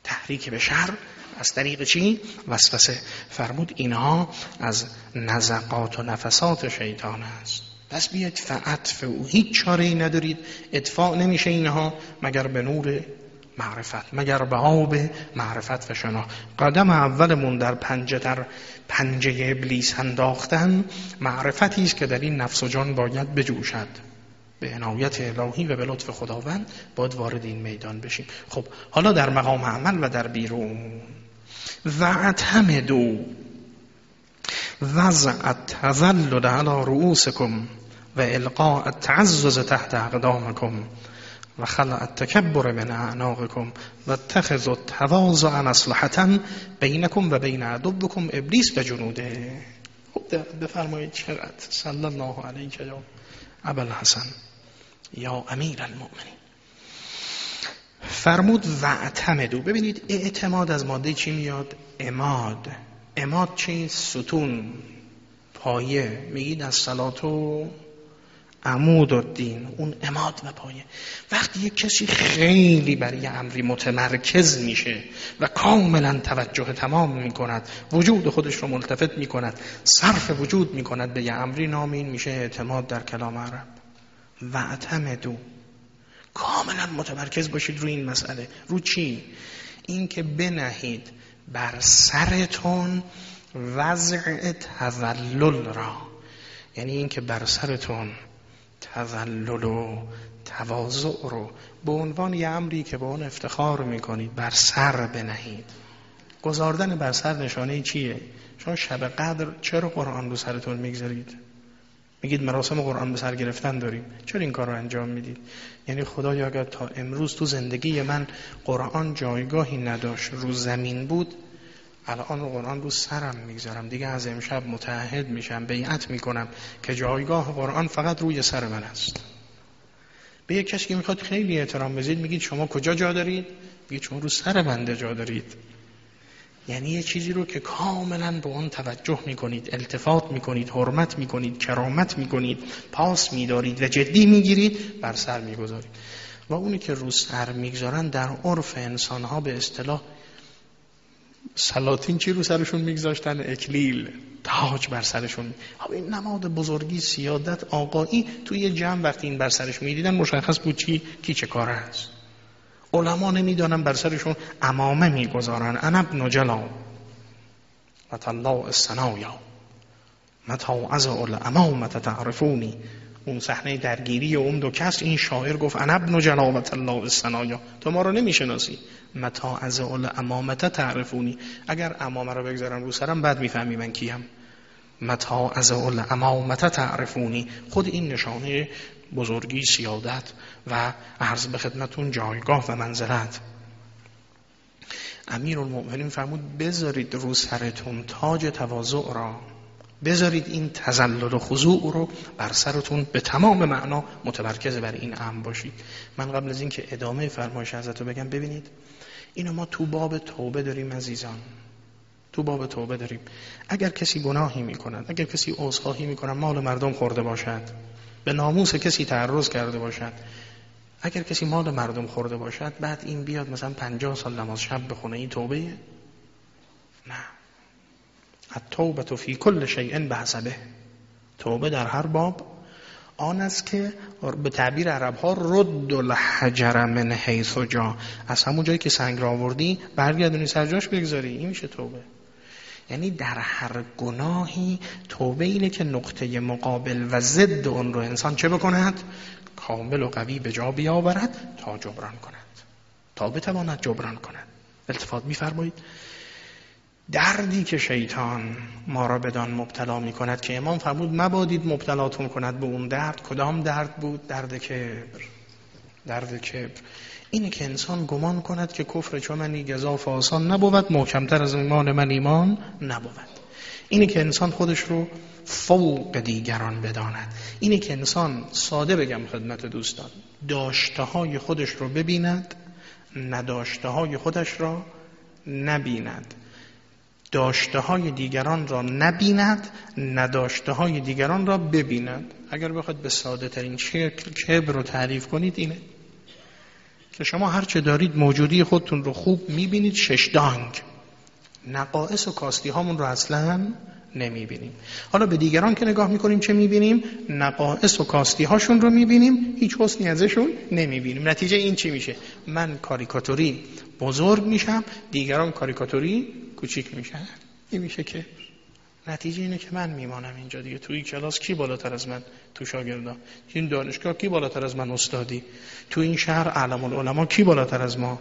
تحریک به شر از طریق چی؟ وسوسه. فرمود اینها از نزقات و نفسات شیطان است. پس بیاید فعطف او هیچ چاره ای ندارید. ادفاع نمیشه اینها مگر به نور معرفت مگر به آب معرفت و شنا. قدم اولمون در پنجه در پنجه ابلیس انداختن معرفتی است که در این نفس و جان باید بجوشد. به عنایت الهی و به لطف خداوند باید وارد این میدان بشیم. خب حالا در مقام عمل و در بیرون. و اعتمدو وضع التذلل على رؤوسكم و القاء التعزز تحت اقدامكم و خلع التکبر من اعناقكم و اتخذ التواضع مصلحتا بینکم و بین عدوکم ابلیس و جنوده خب بفرمایید چقدر صلی الله علیک یا ابل حسن یا امیر المؤمنین. فرمود و اعتمدو ببینید اعتماد از ماده چی میاد؟ اماد. اماد چی؟ ستون. پایه. میگید از صلاتو عمود الدین اون اماد و پایه. وقتی یک کسی خیلی برای امری متمرکز میشه و کاملا توجه تمام می‌کند وجود خودش رو ملتفت می‌کند صرف وجود می‌کند به یه امری نامین میشه اعتماد در کلام عرب. و اعتمدو کاملا متمرکز باشید روی این مسئله رو چی؟ این که بنهید بر سرتون وضع تذلل را یعنی این که بر سرتون تذلل و تواضع رو به عنوان یه امری که به اون افتخار می‌کنید بر سر بنهید گذاردن بر سر نشانه چیه؟ شما شب قدر چرا قرآن رو سرتون می‌گذارید؟ میگید مراسم قرآن به سر گرفتن داریم. چرا این کار رو انجام می‌دید؟ یعنی خدایا اگر تا امروز تو زندگی من قرآن جایگاهی نداشت رو زمین بود الان قرآن رو سرم می‌گذارم. دیگه از امشب متحد میشم بیعت می‌کنم که جایگاه قرآن فقط روی سر من است. به یک کسی که می‌خواد خیلی احترام بزید میگید شما کجا جا دارید؟ میگید شما رو سر بنده جا دارید. یعنی یه چیزی رو که کاملا به اون توجه می‌کنید التفات می‌کنید حرمت می‌کنید کرامت می‌کنید پاس میدارید و جدی می‌گیرید بر سر می‌گذارید. و اونی که رو سر می‌گذارن در عرف انسانها به اصطلاح سلاطین چی رو سرشون میگذاشتن؟ اکلیل تاج بر سرشون. این نماد بزرگی سیادت آقایی توی جمع وقتی این بر سرش می‌دیدن مشخص بود چی؟ کی چه کار است. علما نمی‌دانن بر سرشون امامه می‌گذارن. انا ابن جلا و طلاع السنایا متا از الامامت تعرفونی اون صحنه درگیری اون دو کس این شاعر گفت انا ابن جنابت الله السنایا تو ما رو نمی‌شناسی. متا از اول امامت تعرفونی اگر امامه رو بگذارم رو سرم بعد می‌فهمی من کیم. متا از اول امامت تعرفونی خود این نشانه بزرگی سیادت و عرض به خدمتون جایگاه و منزلت. امیر المؤمنین فرمود بذارید رو سرتون تاج تواضع را بذارید این تزلل و خضوع رو بر سرتون به تمام معنا متمرکز بر این امر باشید. من قبل از اینکه ادامه فرمایش حضرت رو بگم ببینید اینو ما تو باب توبه داریم عزیزان. تو باب توبه داریم. اگر کسی گناهی می‌کند اگر کسی عذرخواهی می‌کند مال مردم خورده باشد. به ناموس کسی تعرض کرده باشد. اگر کسی مال مردم خورده باشد بعد این بیاد مثلا پنجاه سال نماز شب بخونه این توبه؟ نه. التوبه فی کل شیء بحسبه توبه در هر باب آن است که به تعبیر عرب ها رد الحجر من حیث جا. از همون جایی که سنگ را آوردی برگردونی سر جاش بگذاری. این میشه توبه. یعنی در هر گناهی توبه اینه که نقطه مقابل و ضد اون رو انسان چه بکند؟ کامل و قوی به جا بیاورد تا جبران کند. تا بتواند جبران کند. التفات میفرمایید. دردی که شیطان ما را بدان مبتلا می کند که امام فرمود مبادید مبتلاتون کند به اون درد. کدام درد بود؟ درد کبر. درد کبر. اینه که انسان گمان کند که کفر چون منی گذاف آسان نبود محکمتر از ایمان من ایمان نبود. اینه که انسان خودش رو فوق دیگران بداند. اینه که انسان ساده بگم خدمت دوستان داشته های خودش رو ببیند نداشته های خودش را نبیند. داشته های دیگران را نبیند نداشته های دیگران را ببیند. اگر بخواید به ساده ترین شکل کبر رو تعریف کنید اینه که شما هرچه دارید موجودی خودتون رو خوب می‌بینید ششدانگ نقائص و کاستی هامون رو اصلا نمی‌بینیم. حالا به دیگران که نگاه می‌کنیم چه می‌بینیم؟ نقائص و کاستی هاشون رو می‌بینیم هیچ حسنی ازشون نمی‌بینیم. نتیجه این چی میشه؟ من کاریکاتوری بزرگ میشم دیگران کاریکاتوری کوچیک میشن. این میشه که نتیجه اینه که من میمانم اینجا دیگه. توی کلاس کی بالاتر از من تو شاگردا؟ این دانشگاه کی بالاتر از من استادی؟ تو این شهر علم العلماء کی بالاتر از ما؟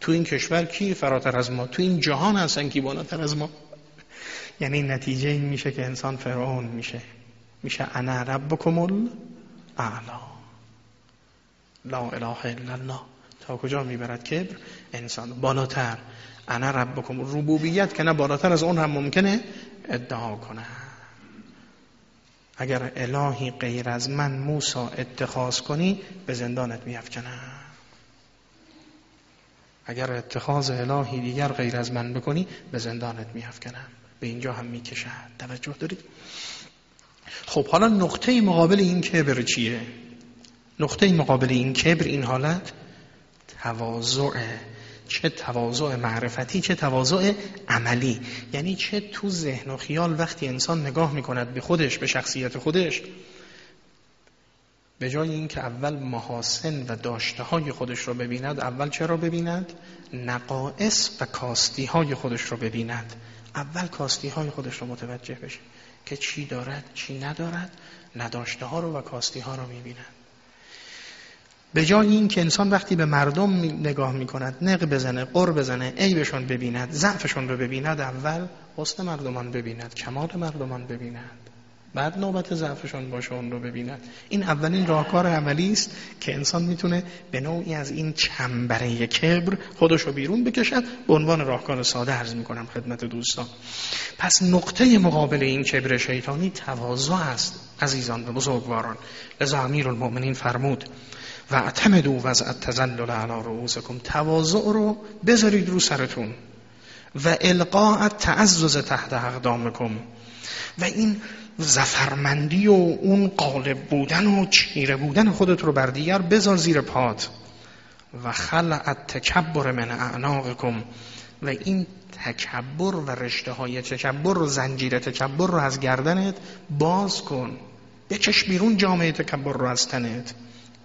تو این کشور کی فراتر از ما؟ تو این جهان هستن کی بالاتر از ما؟ یعنی نتیجه این میشه که انسان فرعون میشه. میشه انا ربکم الاعلا. لا اله الا الله. تا کجا می‌برد کبر؟ انسان بالاتر. انا ربکم. ربوبیت که نه بالاتر از اون هم ممکنه ادعا کنه اگر الهی غیر از من موسا اتخاذ کنی به زندانت میافکنه اگر اتخاذ الهی دیگر غیر از من بکنی به زندانت میافکنم. به اینجا هم می‌کشد. توجه دارید؟ خب حالا نقطه مقابل این کبر چیه؟ نقطه مقابل این کبر این حالت تواضعه چه تواضع معرفتی چه تواضع عملی. یعنی چه تو ذهن و خیال وقتی انسان نگاه می‌کند به خودش به شخصیت خودش به جای اینکه اول محاسن و داشته های خودش رو ببیند اول چرا ببیند؟ نقائص و کاستی های خودش رو ببیند. اول کاستی های خودش رو متوجه بشه که چی دارد چی ندارد نداشته ها رو و کاستی ها رو می‌بیند. به جای این که انسان وقتی به مردم نگاه می کند نق بزنه قر بزنه عیبشون ببیند ضعفشون رو ببیند اول حسن مردمان ببیند کمال مردمان ببیند. بعد نوبت ضعفشون باشه اون رو ببیند. این اولین راهکار عملی است که انسان می‌تونه به نوعی از این چنبره کبر خودش رو بیرون بکشد. به عنوان راهکار ساده عرض می‌کنم خدمت دوستان. پس نقطه مقابل این کبر شیطانی تواضع است عزیزان و بزرگواران. لذا امیر المؤمنین فرمود و اعتمدو وضع تزلل علی رؤوسکم. تواضع رو بذارید رو سرتون و القاء تعزز تحت اقدامکم. و این زفرمندی و اون قالب بودن و چیره بودن خودت رو بر دیگر بذار زیر پات. و خلعت تکبر من اعناقکم. و این تکبر و رشته های تکبر و زنجیر تکبر رو از گردنت باز کن. بکش بیرون جامعه تکبر رو از تنت.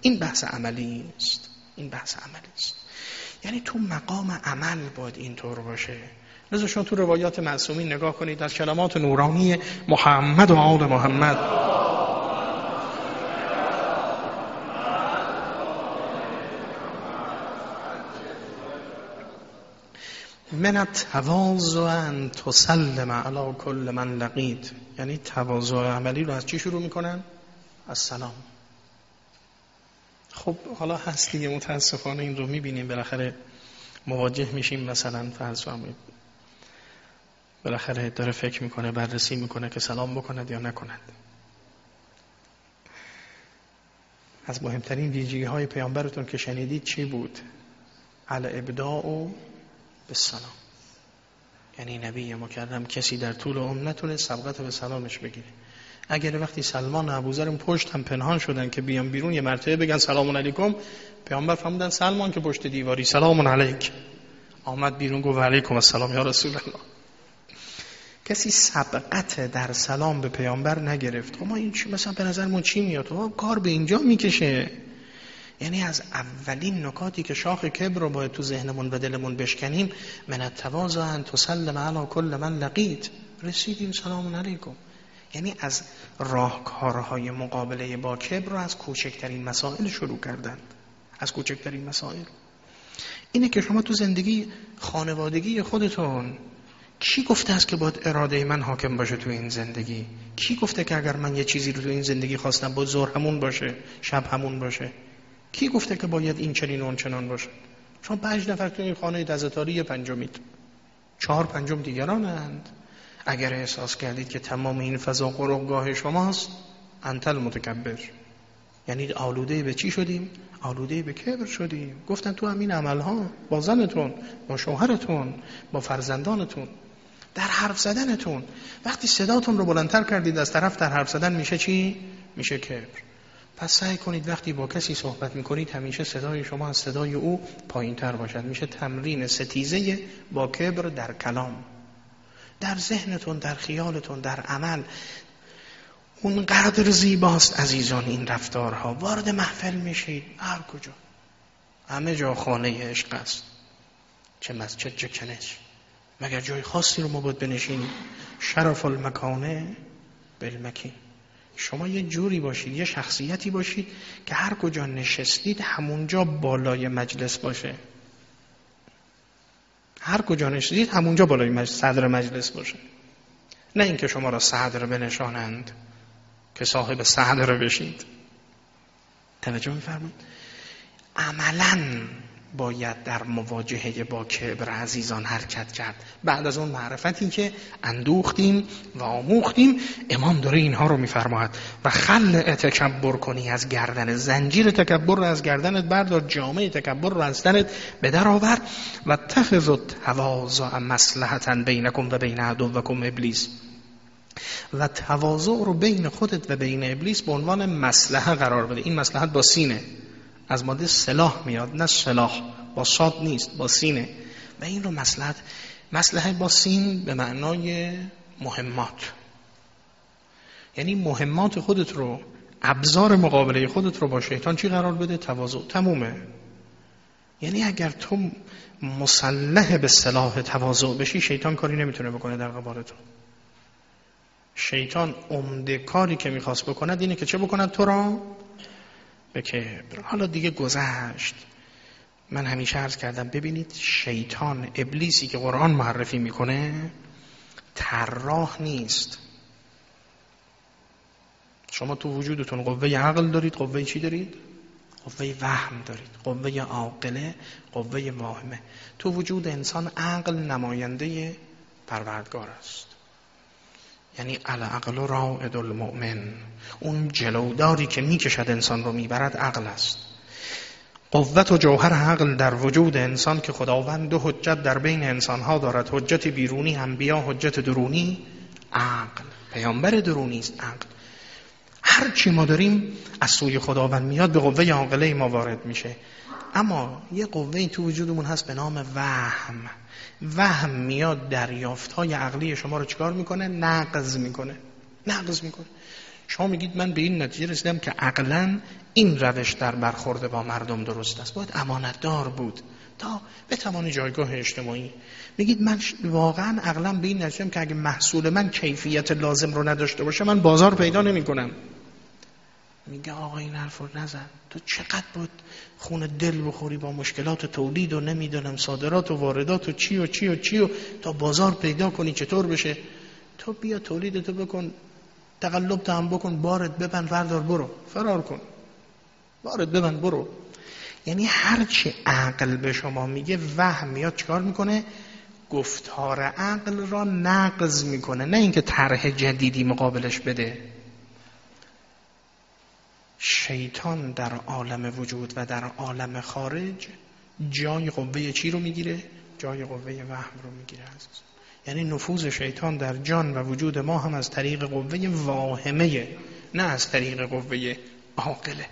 این بحث عملی است این بحث عملی است یعنی تو مقام عمل باید اینطور باشه. لذا شما تو روایات معصومین نگاه کنید از کلمات نورانی محمد و آل محمد. من التواضع ان تسلم علی کل من لقید یعنی تواضع عملی رو از چی شروع می‌کنن؟ از سلام. خب حالا هست دیگه متاسفانه این رو می‌بینیم. بالاخره مواجه میشیم مثلا فرض بالاخره داره فکر می‌کنه بررسی می‌کنه که سلام بکند یا نکند. از مهمترین ویژگی های پیامبرتون که شنیدید چی بود؟ علی ابداع و به سلام یعنی نبی مکرم کسی در طول عمر نتونه سبقت به سلامش بگیره. اگر وقتی سلمان و ابوذر پشت هم پنهان شدن که بیان بیرون یه مرتبه بگن سلام علیکم پیامبر فرمودن سلمان که پشت دیواری سلام علیک. آمد بیرون گفت علیکم السلام یا رسول الله. کسی سبقت در سلام به پیامبر نگرفت. خب ما این چی مثلا به نظرمون چی میاد؟ خب کار به اینجا می‌کشه. یعنی از اولین نکاتی که شاخ کبر رو باید تو ذهنمون و دلمون بشکنیم من التواضع ان تسلم علی کل من لقید رسیدیم سلام علیکم. یعنی از راهکارهای مقابله با کبر رو از کوچکترین مسائل شروع کردند. از کوچکترین مسائل. اینه که شما تو زندگی خانوادگی خودتون کی گفته است که باید اراده من حاکم باشه تو این زندگی؟ کی گفته که اگر من یه چیزی رو تو این زندگی خواستم باید زور همون باشه شب همون باشه؟ کی گفته که باید این چنین اون چنان باشه؟ چون پنج نفر تو این خانه دزتاری پنجمید. چهار پنجم دیگرانند. اگر احساس کردید که تمام این فضا قرقگاه شماست انتل متکبر. یعنی آلوده به چی شدیم؟ آلوده به کبر شدیم. گفتن تو همین عملها با زنتون با شوهرتون با فرزندانتون در حرف زدنتون. وقتی صداتون رو بلندتر کردید از طرف در حرف زدن میشه چی؟ میشه کبر. پس سعی کنید وقتی با کسی صحبت می‌کنید همیشه صدای شما از صدای او پایین تر باشد. میشه تمرین ستیزه با کبر در کلام. در ذهنتون در خیالتون در عمل. اونقدر زیباست عزیزان این رفتارها. وارد محفل میشید. هر کجا. همه جا خانه عشق است. چه مسجد چه کنش مگر جای خاصی رو ما باید بنشینیم شرف المکانه بالمکین. شما یه جوری باشید یه شخصیتی باشید که هر کجا نشستید همونجا بالای مجلس باشه. هر کجا نشستید همونجا بالای مجلس صدر مجلس باشه. نه اینکه شما را صدر بنشانند که صاحب صدر بشید. توجه میفرمایید؟ عملا باید در مواجهه با کبر عزیزان حرکت کرد. بعد از اون معرفتی که اندوختیم و آموختیم امام داره اینها رو میفرماید. و خل تکبر کنی از گردن زنجیر تکبر رو از گردنت بردار جامعه تکبر رو از تنت به در آور و تخذت تواضع مسلحتا بینکم و بین عدوکم ابلیس. و تواضع رو بین خودت و بین ابلیس به عنوان مسلحه قرار بده. این مسلحت با سینه. از ماده سلاح میاد. نه سلاح. با صاد نیست با سینه. و این رو مسلحت مسلحه با سین به معنای مهمات. یعنی مهمات خودت رو ابزار مقابله خودت رو با شیطان چی قرار بده؟ تواضع. تمومه. یعنی اگر تو مسلح به صلاح تواضع بشی شیطان کاری نمی‌تونه بکنه در قبال تو. شیطان عمده کاری که می‌خواست بکند اینه که چه بکند؟ تو را به کبر حالا دیگه گذشت. من همیشه عرض کردم ببینید شیطان ابلیسی که قرآن معرفی می‌کنه طراح نیست. شما تو وجودتون قوه عقل دارید قوه چی دارید؟ قوه وهم دارید قوه عاقله قوه واهمه. تو وجود انسان عقل نماینده پروردگار است. یعنی العقل رائد المؤمن. اون جلوداری که می‌کشد انسان رو می‌برد عقل است. قوت و جوهر عقل در وجود انسان که خداوند دو حجت در بین انسانها دارد. حجت بیرونی انبیا حجت درونی عقل. پیامبر درونی است عقل. هر چی ما داریم از سوی خداوند میاد به قوه عاقله ما وارد میشه. اما یه قوه تو وجودمون هست به نام وهم. وهم میاد دریافت های عقلی شما رو چکار می‌کنه؟ نقض می‌کنه. نقض می‌کنه. شما میگید من به این نتیجه رسیدم که عقلا این روش در برخورد با مردم درست است. باید امانتدار بود تا بتوانی جایگاه اجتماعی. میگید من واقعا عقلا به این نتیجه که اگه محصول من کیفیت لازم رو نداشته باشه من بازار پیدا نمی کنم میگه آقا این حرف رو نزن. تو چقدر بود خون دل بخوری با مشکلات تولید و نمی‌دونم صادرات و واردات و چی و چی و چی و تا بازار پیدا کنی چطور بشه. تو بیا تولیدتو بکن تقلب هم بکن بارت ببند فردار برو. فرار کن. بارت ببند برو. یعنی هرچی عقل به شما میگه وهم میاد چکار می‌کنه؟ گفتار عقل را نقض می‌کنه. نه اینکه طرح جدیدی مقابلش بده. شیطان در عالم وجود و در عالم خارج جای قوه چی رو می‌گیره؟ جای قوه وهم رو می‌گیره یعنی نفوذ شیطان در جان و وجود ما هم از طریق قوه واهمه نه از طریق قوه عاقله.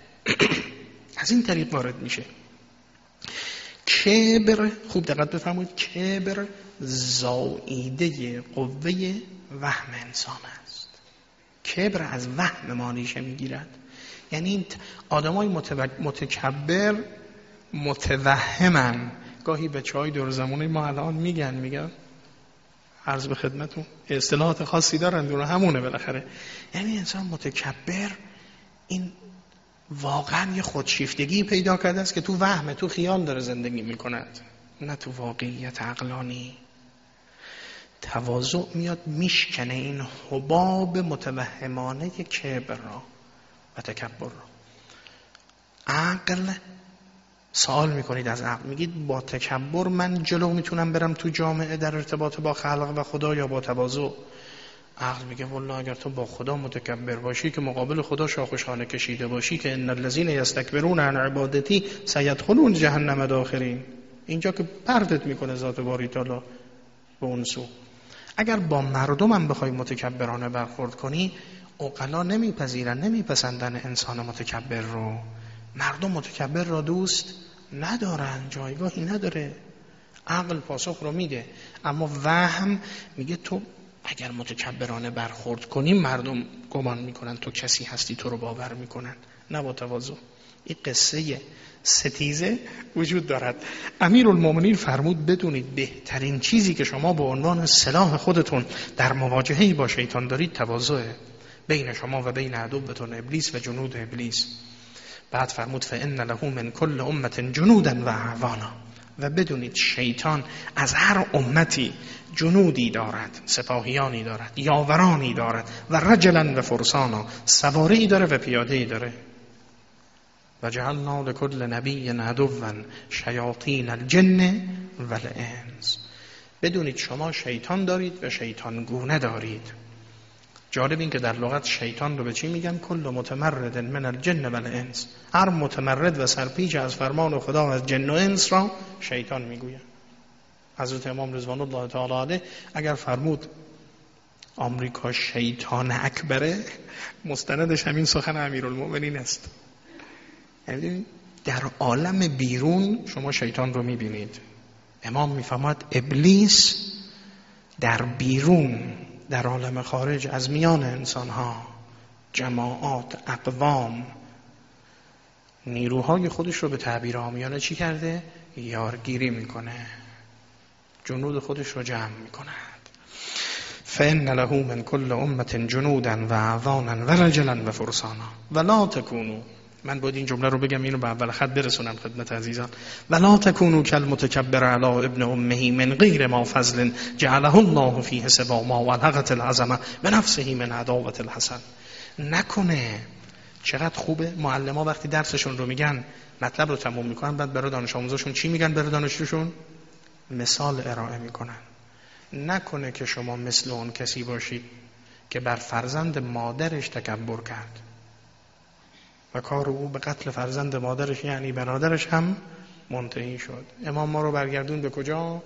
از این طریق وارد میشه. کبر خوب دقت بفرمایید. کبر زاییده قوه وهم انسان است. کبر از وهم ما ریشه می‌گیرد. یعنی آدمای متکبر متوهمن. گاهی به چای دور زمانه ما الان میگن میگن عرض به خدمتون اصطلاحات خاصی دارن دور همونه بالاخره. یعنی انسان متکبر این واقعا یه خودشیفتگی پیدا کرده است که تو وهم تو خیال داره زندگی می‌کند. نه تو واقعیت عقلانی. تواضع میاد میشکنه این حباب متوهمانه کبر را. تکبر را عقل سوال می‌کنید از عقل. میگید با تکبر من جلو می‌تونم برم تو جامعه در ارتباط با خلق و خدا یا با تواضع. عقل میگه والله اگر تو با خدا متکبر باشی که مقابل خدا شاخشانه کشیده باشی که ان الذين یستکبرون عن عبادتی سیدخلون جهنم داخرین. اینجا که پردت می‌کنه ذات باری تعالی به اون سو. اگر با مردمم بخوای متکبرانه برخورد کنی اقلا نمیپذیرن نمیپسندن انسان متکبر رو. مردم متکبر را دوست ندارن جایگاهی نداره. عقل پاسخ رو میده. اما وهم میگه تو اگر متکبرانه برخورد کنی مردم گمان می‌کنن تو کسی هستی تو رو باور می‌کنن. نه با تواضع. این قصه ستیزه وجود دارد. امیر المومنین فرمود بدونید بهترین چیزی که شما به عنوان سلاح خودتون در مواجهه با شیطان دارید تواضعه. بین شما و بین عدوبتون ابلیس و جنود ابلیس. بعد فرمود فان له من کل امت جنودا و اعوانا و بدونید شیطان از هر امتی جنودی دارد سپاهیانی دارد یاورانی دارد و رجلا و فرسانا سواره داره و پیاده داره. و جعلنا لكل نبی عدوا شیاطین الجن و الانس. بدونید شما شیطان دارید و شیطان گونه دارید. جالب این که در لغت شیطان رو به چی میگن؟ کل متمرد من الجن و الانس. هر متمرد و سرپیچ از فرمان خدا از جن و انس را شیطان می‌گوید. حضرت امام رضوان الله تعالی علیه اگر فرمود آمریکا شیطان اکبره مستندش همین سخن امیرالمؤمنین است. یعنی در عالم بیرون شما شیطان رو می‌بینید. امام می‌فهمد ابلیس در بیرون در عالم خارج از میان انسان ها جماعات اقوام. نیروهای خودش رو به تعبیر آمیانه چی کرده؟ یارگیری می‌کنه. جنود خودش رو جمع می‌کند فان له من كل امه جنودا و اعوانا و رجلا و فرسانا ولا تكونوا من باید این جمله رو بگم اینو به اول خط برسونم خدمت عزیزان. ولا تکونو کل متکبر علی ابن امه من غیر ما فضل جعله الله فیه سباما و الحقت العظمه به نفسه من عداوت الحسن. نکنه. چقدر خوبه. معلم وقتی درسشون رو میگن مطلب رو تموم می‌کنن بعد برای دانش آموزشون چی میگن؟ برای دانشجوشون مثال ارائه می‌کنن. نکنه که شما مثل اون کسی باشید که بر فرزند مادرش تکبر کرد. و کار او به قتل فرزند مادرش یعنی برادرش هم منتهی شد. امام ما رو برگردون به کجا؟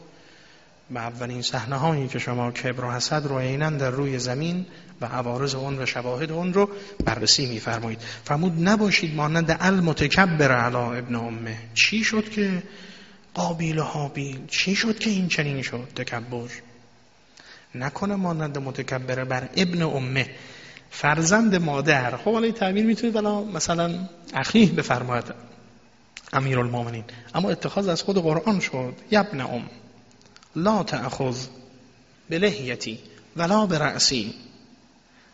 و اولین صحنه هایی که شما کبر و حسد رو عینا در روی زمین و عوارض اون و شواهد اون رو بررسی میفرمایید. فرمود نباشید مانند المتکبر علی ابن امه. چی شد که قابیل و حابیل؟ چی شد که این چنین شد؟ تکبر. نکنه مانند متکبر بر ابن امه. فرزند مادر. خب حالا تعبیر می‌تونید الان مثلا اخیه بفرماید امیر المومنین اما اتخاذ از خود قرآن شد. یبن ام لا تأخذ بلهیتی ولا برأسی.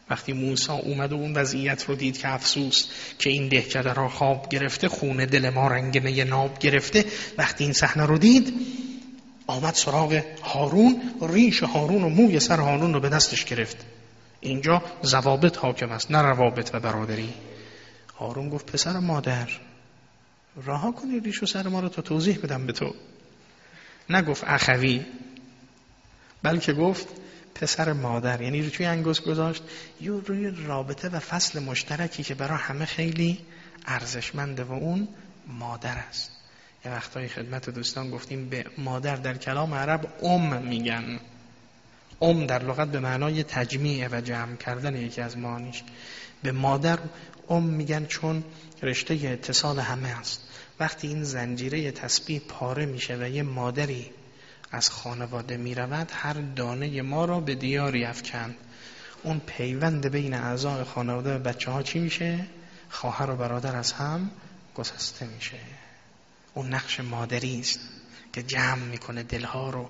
وقتی موسی اومد و اون وضعیت رو دید که افسوس که این دهکده را خواب گرفته خونه دل ما رنگ می ناب گرفته وقتی این صحنه رو دید آمد سراغ هارون. ریش هارون و موی سر هارون رو به دستش گرفت. اینجا زوابط حاکم است نه روابط و برادری. هارون گفت پسر مادر رها کنی ریش و سر ما رو تا توضیح بدم به تو. نگفت اخوی بلکه گفت پسر مادر. یعنی رو توی انگوز گذاشت یه روی رابطه و فصل مشترکی که برای همه خیلی ارزشمنده و اون مادر است. یه وقتایی خدمت دوستان گفتیم به مادر در کلام عرب ام میگن. ام در لغت به معنای تجمیع و جمع کردن یکی از معانیش به مادر ام میگن چون رشته اتصال همه است. وقتی این زنجیره تسبیح پاره میشه و یه مادری از خانواده می‌رود هر دانه ما را به دیاری افکند. اون پیوند بین اعضای خانواده و بچه ها چی میشه؟ خواهر و برادر از هم گسسته میشه. اون نقش مادری است که جمع می‌کنه دلها رو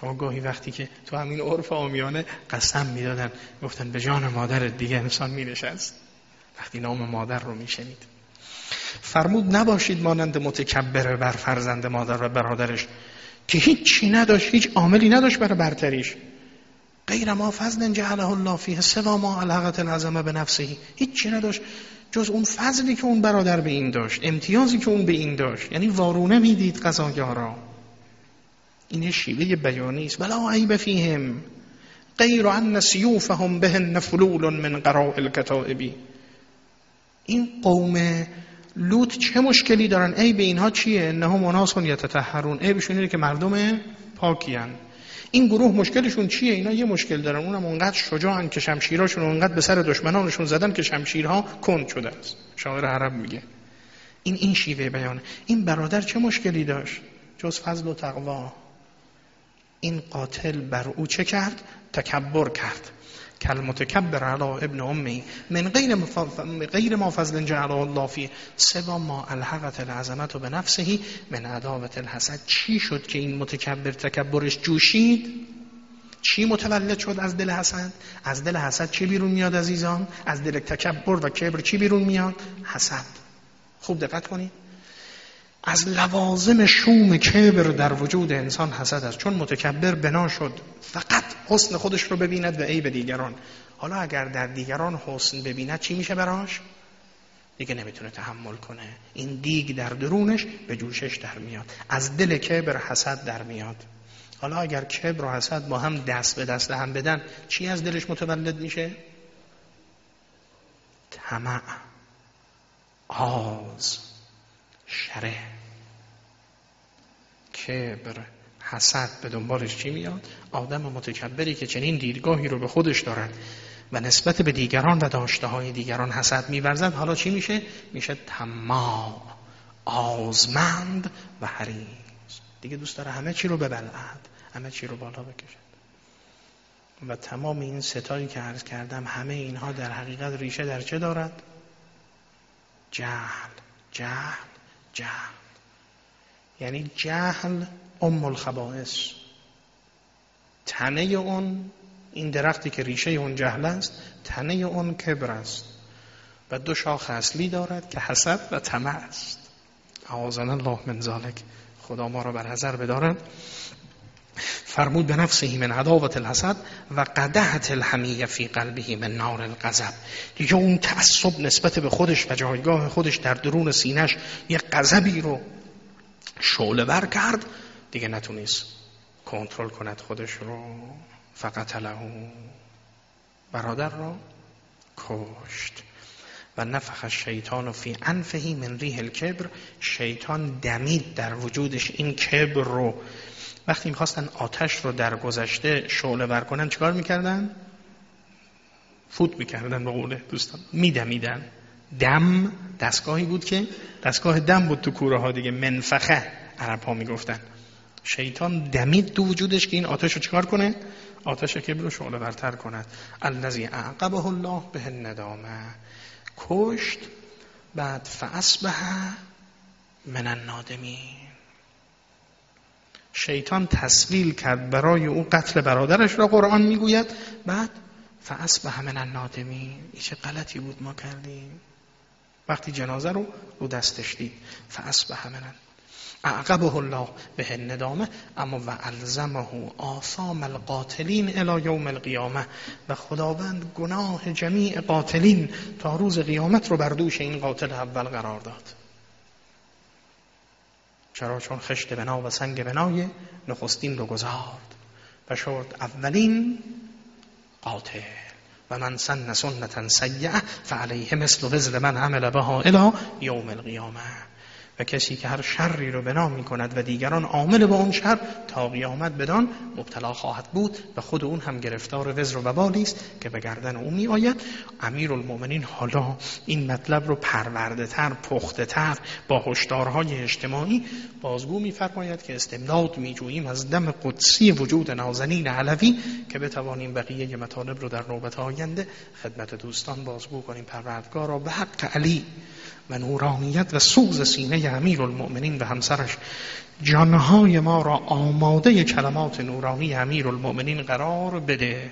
شما گاهی وقتی که تو همین عرف آمیانه قسم می‌دادن گفتن به جان مادر دیگه انسان مینشست. وقتی نام مادر رو میشنید. فرمود نباشید مانند متکبره بر فرزند مادر و برادرش که هیچی نداشت هیچ عاملی نداشت برای برتریش. غیر ما فضل جعله الله فیه سوا ما الحقت العظمه به نفسه هیچی نداشت جز اون فضلی که اون برادر به این داشت امتیازی که اون به این داشت. یعنی وارونه می‌دید قضاگارا این شیوه بیانی است. ولا عیب فیهم. غیر ان سیوفهم بهن فلول من قراء الكتائبی این قوم لوط چه مشکلی دارن؟ ای به اینها چیه؟ انهم مناس یتطهرون. ای بهشون اینه که مردم پاکیان. این گروه مشکلشون چیه؟ اینا یه مشکل دارن. اونم اونقدر شجاعن که شمشیراشون اونقدر به سر دشمنانشون زدن که شمشیرها کند شده است. شاعر عرب میگه. این این شیوه بیانه این برادر چه مشکلی داشت؟ جز فضل و تقوا. این قاتل بر او چه کرد؟ تکبر کرد. کل متکبر علی ابن امی من غیر, غیر ما فضل جعل الله فی سبا ما الحقت العظمت و به نفسهی من عداوت الحسد. چی شد که این متکبر تکبرش جوشید؟ چی متولد شد از دل حسد؟ از دل حسد چی بیرون میاد عزیزان؟ از دل تکبر و کبر چی بیرون میاد؟ حسد. خوب دقت کنید. از لوازم شوم کبر در وجود انسان حسد است. چون متکبر بنا شد فقط حسن خودش رو ببیند و عیب دیگران. حالا اگر در دیگران حسن ببیند چی میشه براش؟ دیگه نمی‌تونه تحمل کنه. این دیگ در درونش به جوشش در میاد. از دل کبر حسد در میاد. حالا اگر کبر و حسد با هم دست به دست هم بدن چی از دلش متولد میشه؟ طمع آز شره. کبر حسد به دنبالش چی میاد؟ آدم متکبری که چنین دیدگاهی رو به خودش دارد و نسبت به دیگران و داشته های دیگران حسد میورزد حالا چی میشه؟ میشه تمام آزمند و حریص. دیگه دوست داره همه چی رو ببلعد همه چی رو بالا بکشد و تمام این ستایی که عرض کردم همه اینها در حقیقت ریشه در چه دارد؟ جهل جهل جهل. یعنی جهل ام الخبائس تنه اون این درختی که ریشه اون جهل است تنه اون کبر است. و دو شاخ اصلی دارد که حسد و طمع است. اعاذنا الله من ذلک. خدا ما را بر حذر بدارد. فرمود به نفسه من عداوت الحسد و قدهت الحمیه فی قلبه من نار الغضب. دیگه اون تعصب نسبت به خودش و جایگاه خودش در درون سینش یه غضبی رو شعله بر کرد دیگه نتونست کنترل کند خودش رو. فقط له برادر را کشت. و نفخ شیطان فی انفهی من ریح الکبر. شیطان دمید در وجودش این کبر رو. وقتی می‌خواستن آتش رو در گذشته شعله ور کنن چیکار می‌کردن؟ فوت می‌کردن به قوله دوستان. میدمیدن. دم دستگاهی بود که دستگاه دم بود تو کوره ها دیگه. منفخه عرب ها می‌گفتن. شیطان دمید تو وجودش که این آتش رو چیکار کنه؟ آتش کبر رو شعله برتر کند. الذی اعقبه الله به ندامه کشت بعد فاسبه من النادمین. شیطان تصویل کرد برای او قتل برادرش را قرآن می‌گوید. بعد فاسبه من النادمین. چه غلطی بود ما کردیم. وقتی جنازه رو رو دستش دید. فاسبه من اعقبه الله به ندامه اما و الزمه آثام القاتلین الى یوم القیامه. و خداوند گناه جمیع قاتلین تا روز قیامت رو بر دوش این قاتل اول قرار داد. چرا؟ چون خشت بنا و سنگ بنای نخستین رو گذارد. و شد اولین قاتل. ومن سن سنة سيئة فعليه مثل بذل من عمل بها إلى يوم القيامة. و کسی که هر شری رو بنا می کند و دیگران عامل به اون شر تا قیامت بدان مبتلا خواهد بود و خود اون هم گرفتار وزر و وبالی است که به گردن او می آید امیر حالا این مطلب رو پرورده تر پخته تر با هشدارهای اجتماعی بازگو میفرماید که استمداد می جوییم از دم قدسی وجود نازنین علوی که بتوانیم بقیه مطالب رو در نوبت آینده خدمت دوستان بازگو کنیم. پروردگار به حق علی و نورانیت و سوز سینه امیر المؤمنین و همسرش. جانهای ما را آماده کلمات نورانی امیر المؤمنین قرار بده.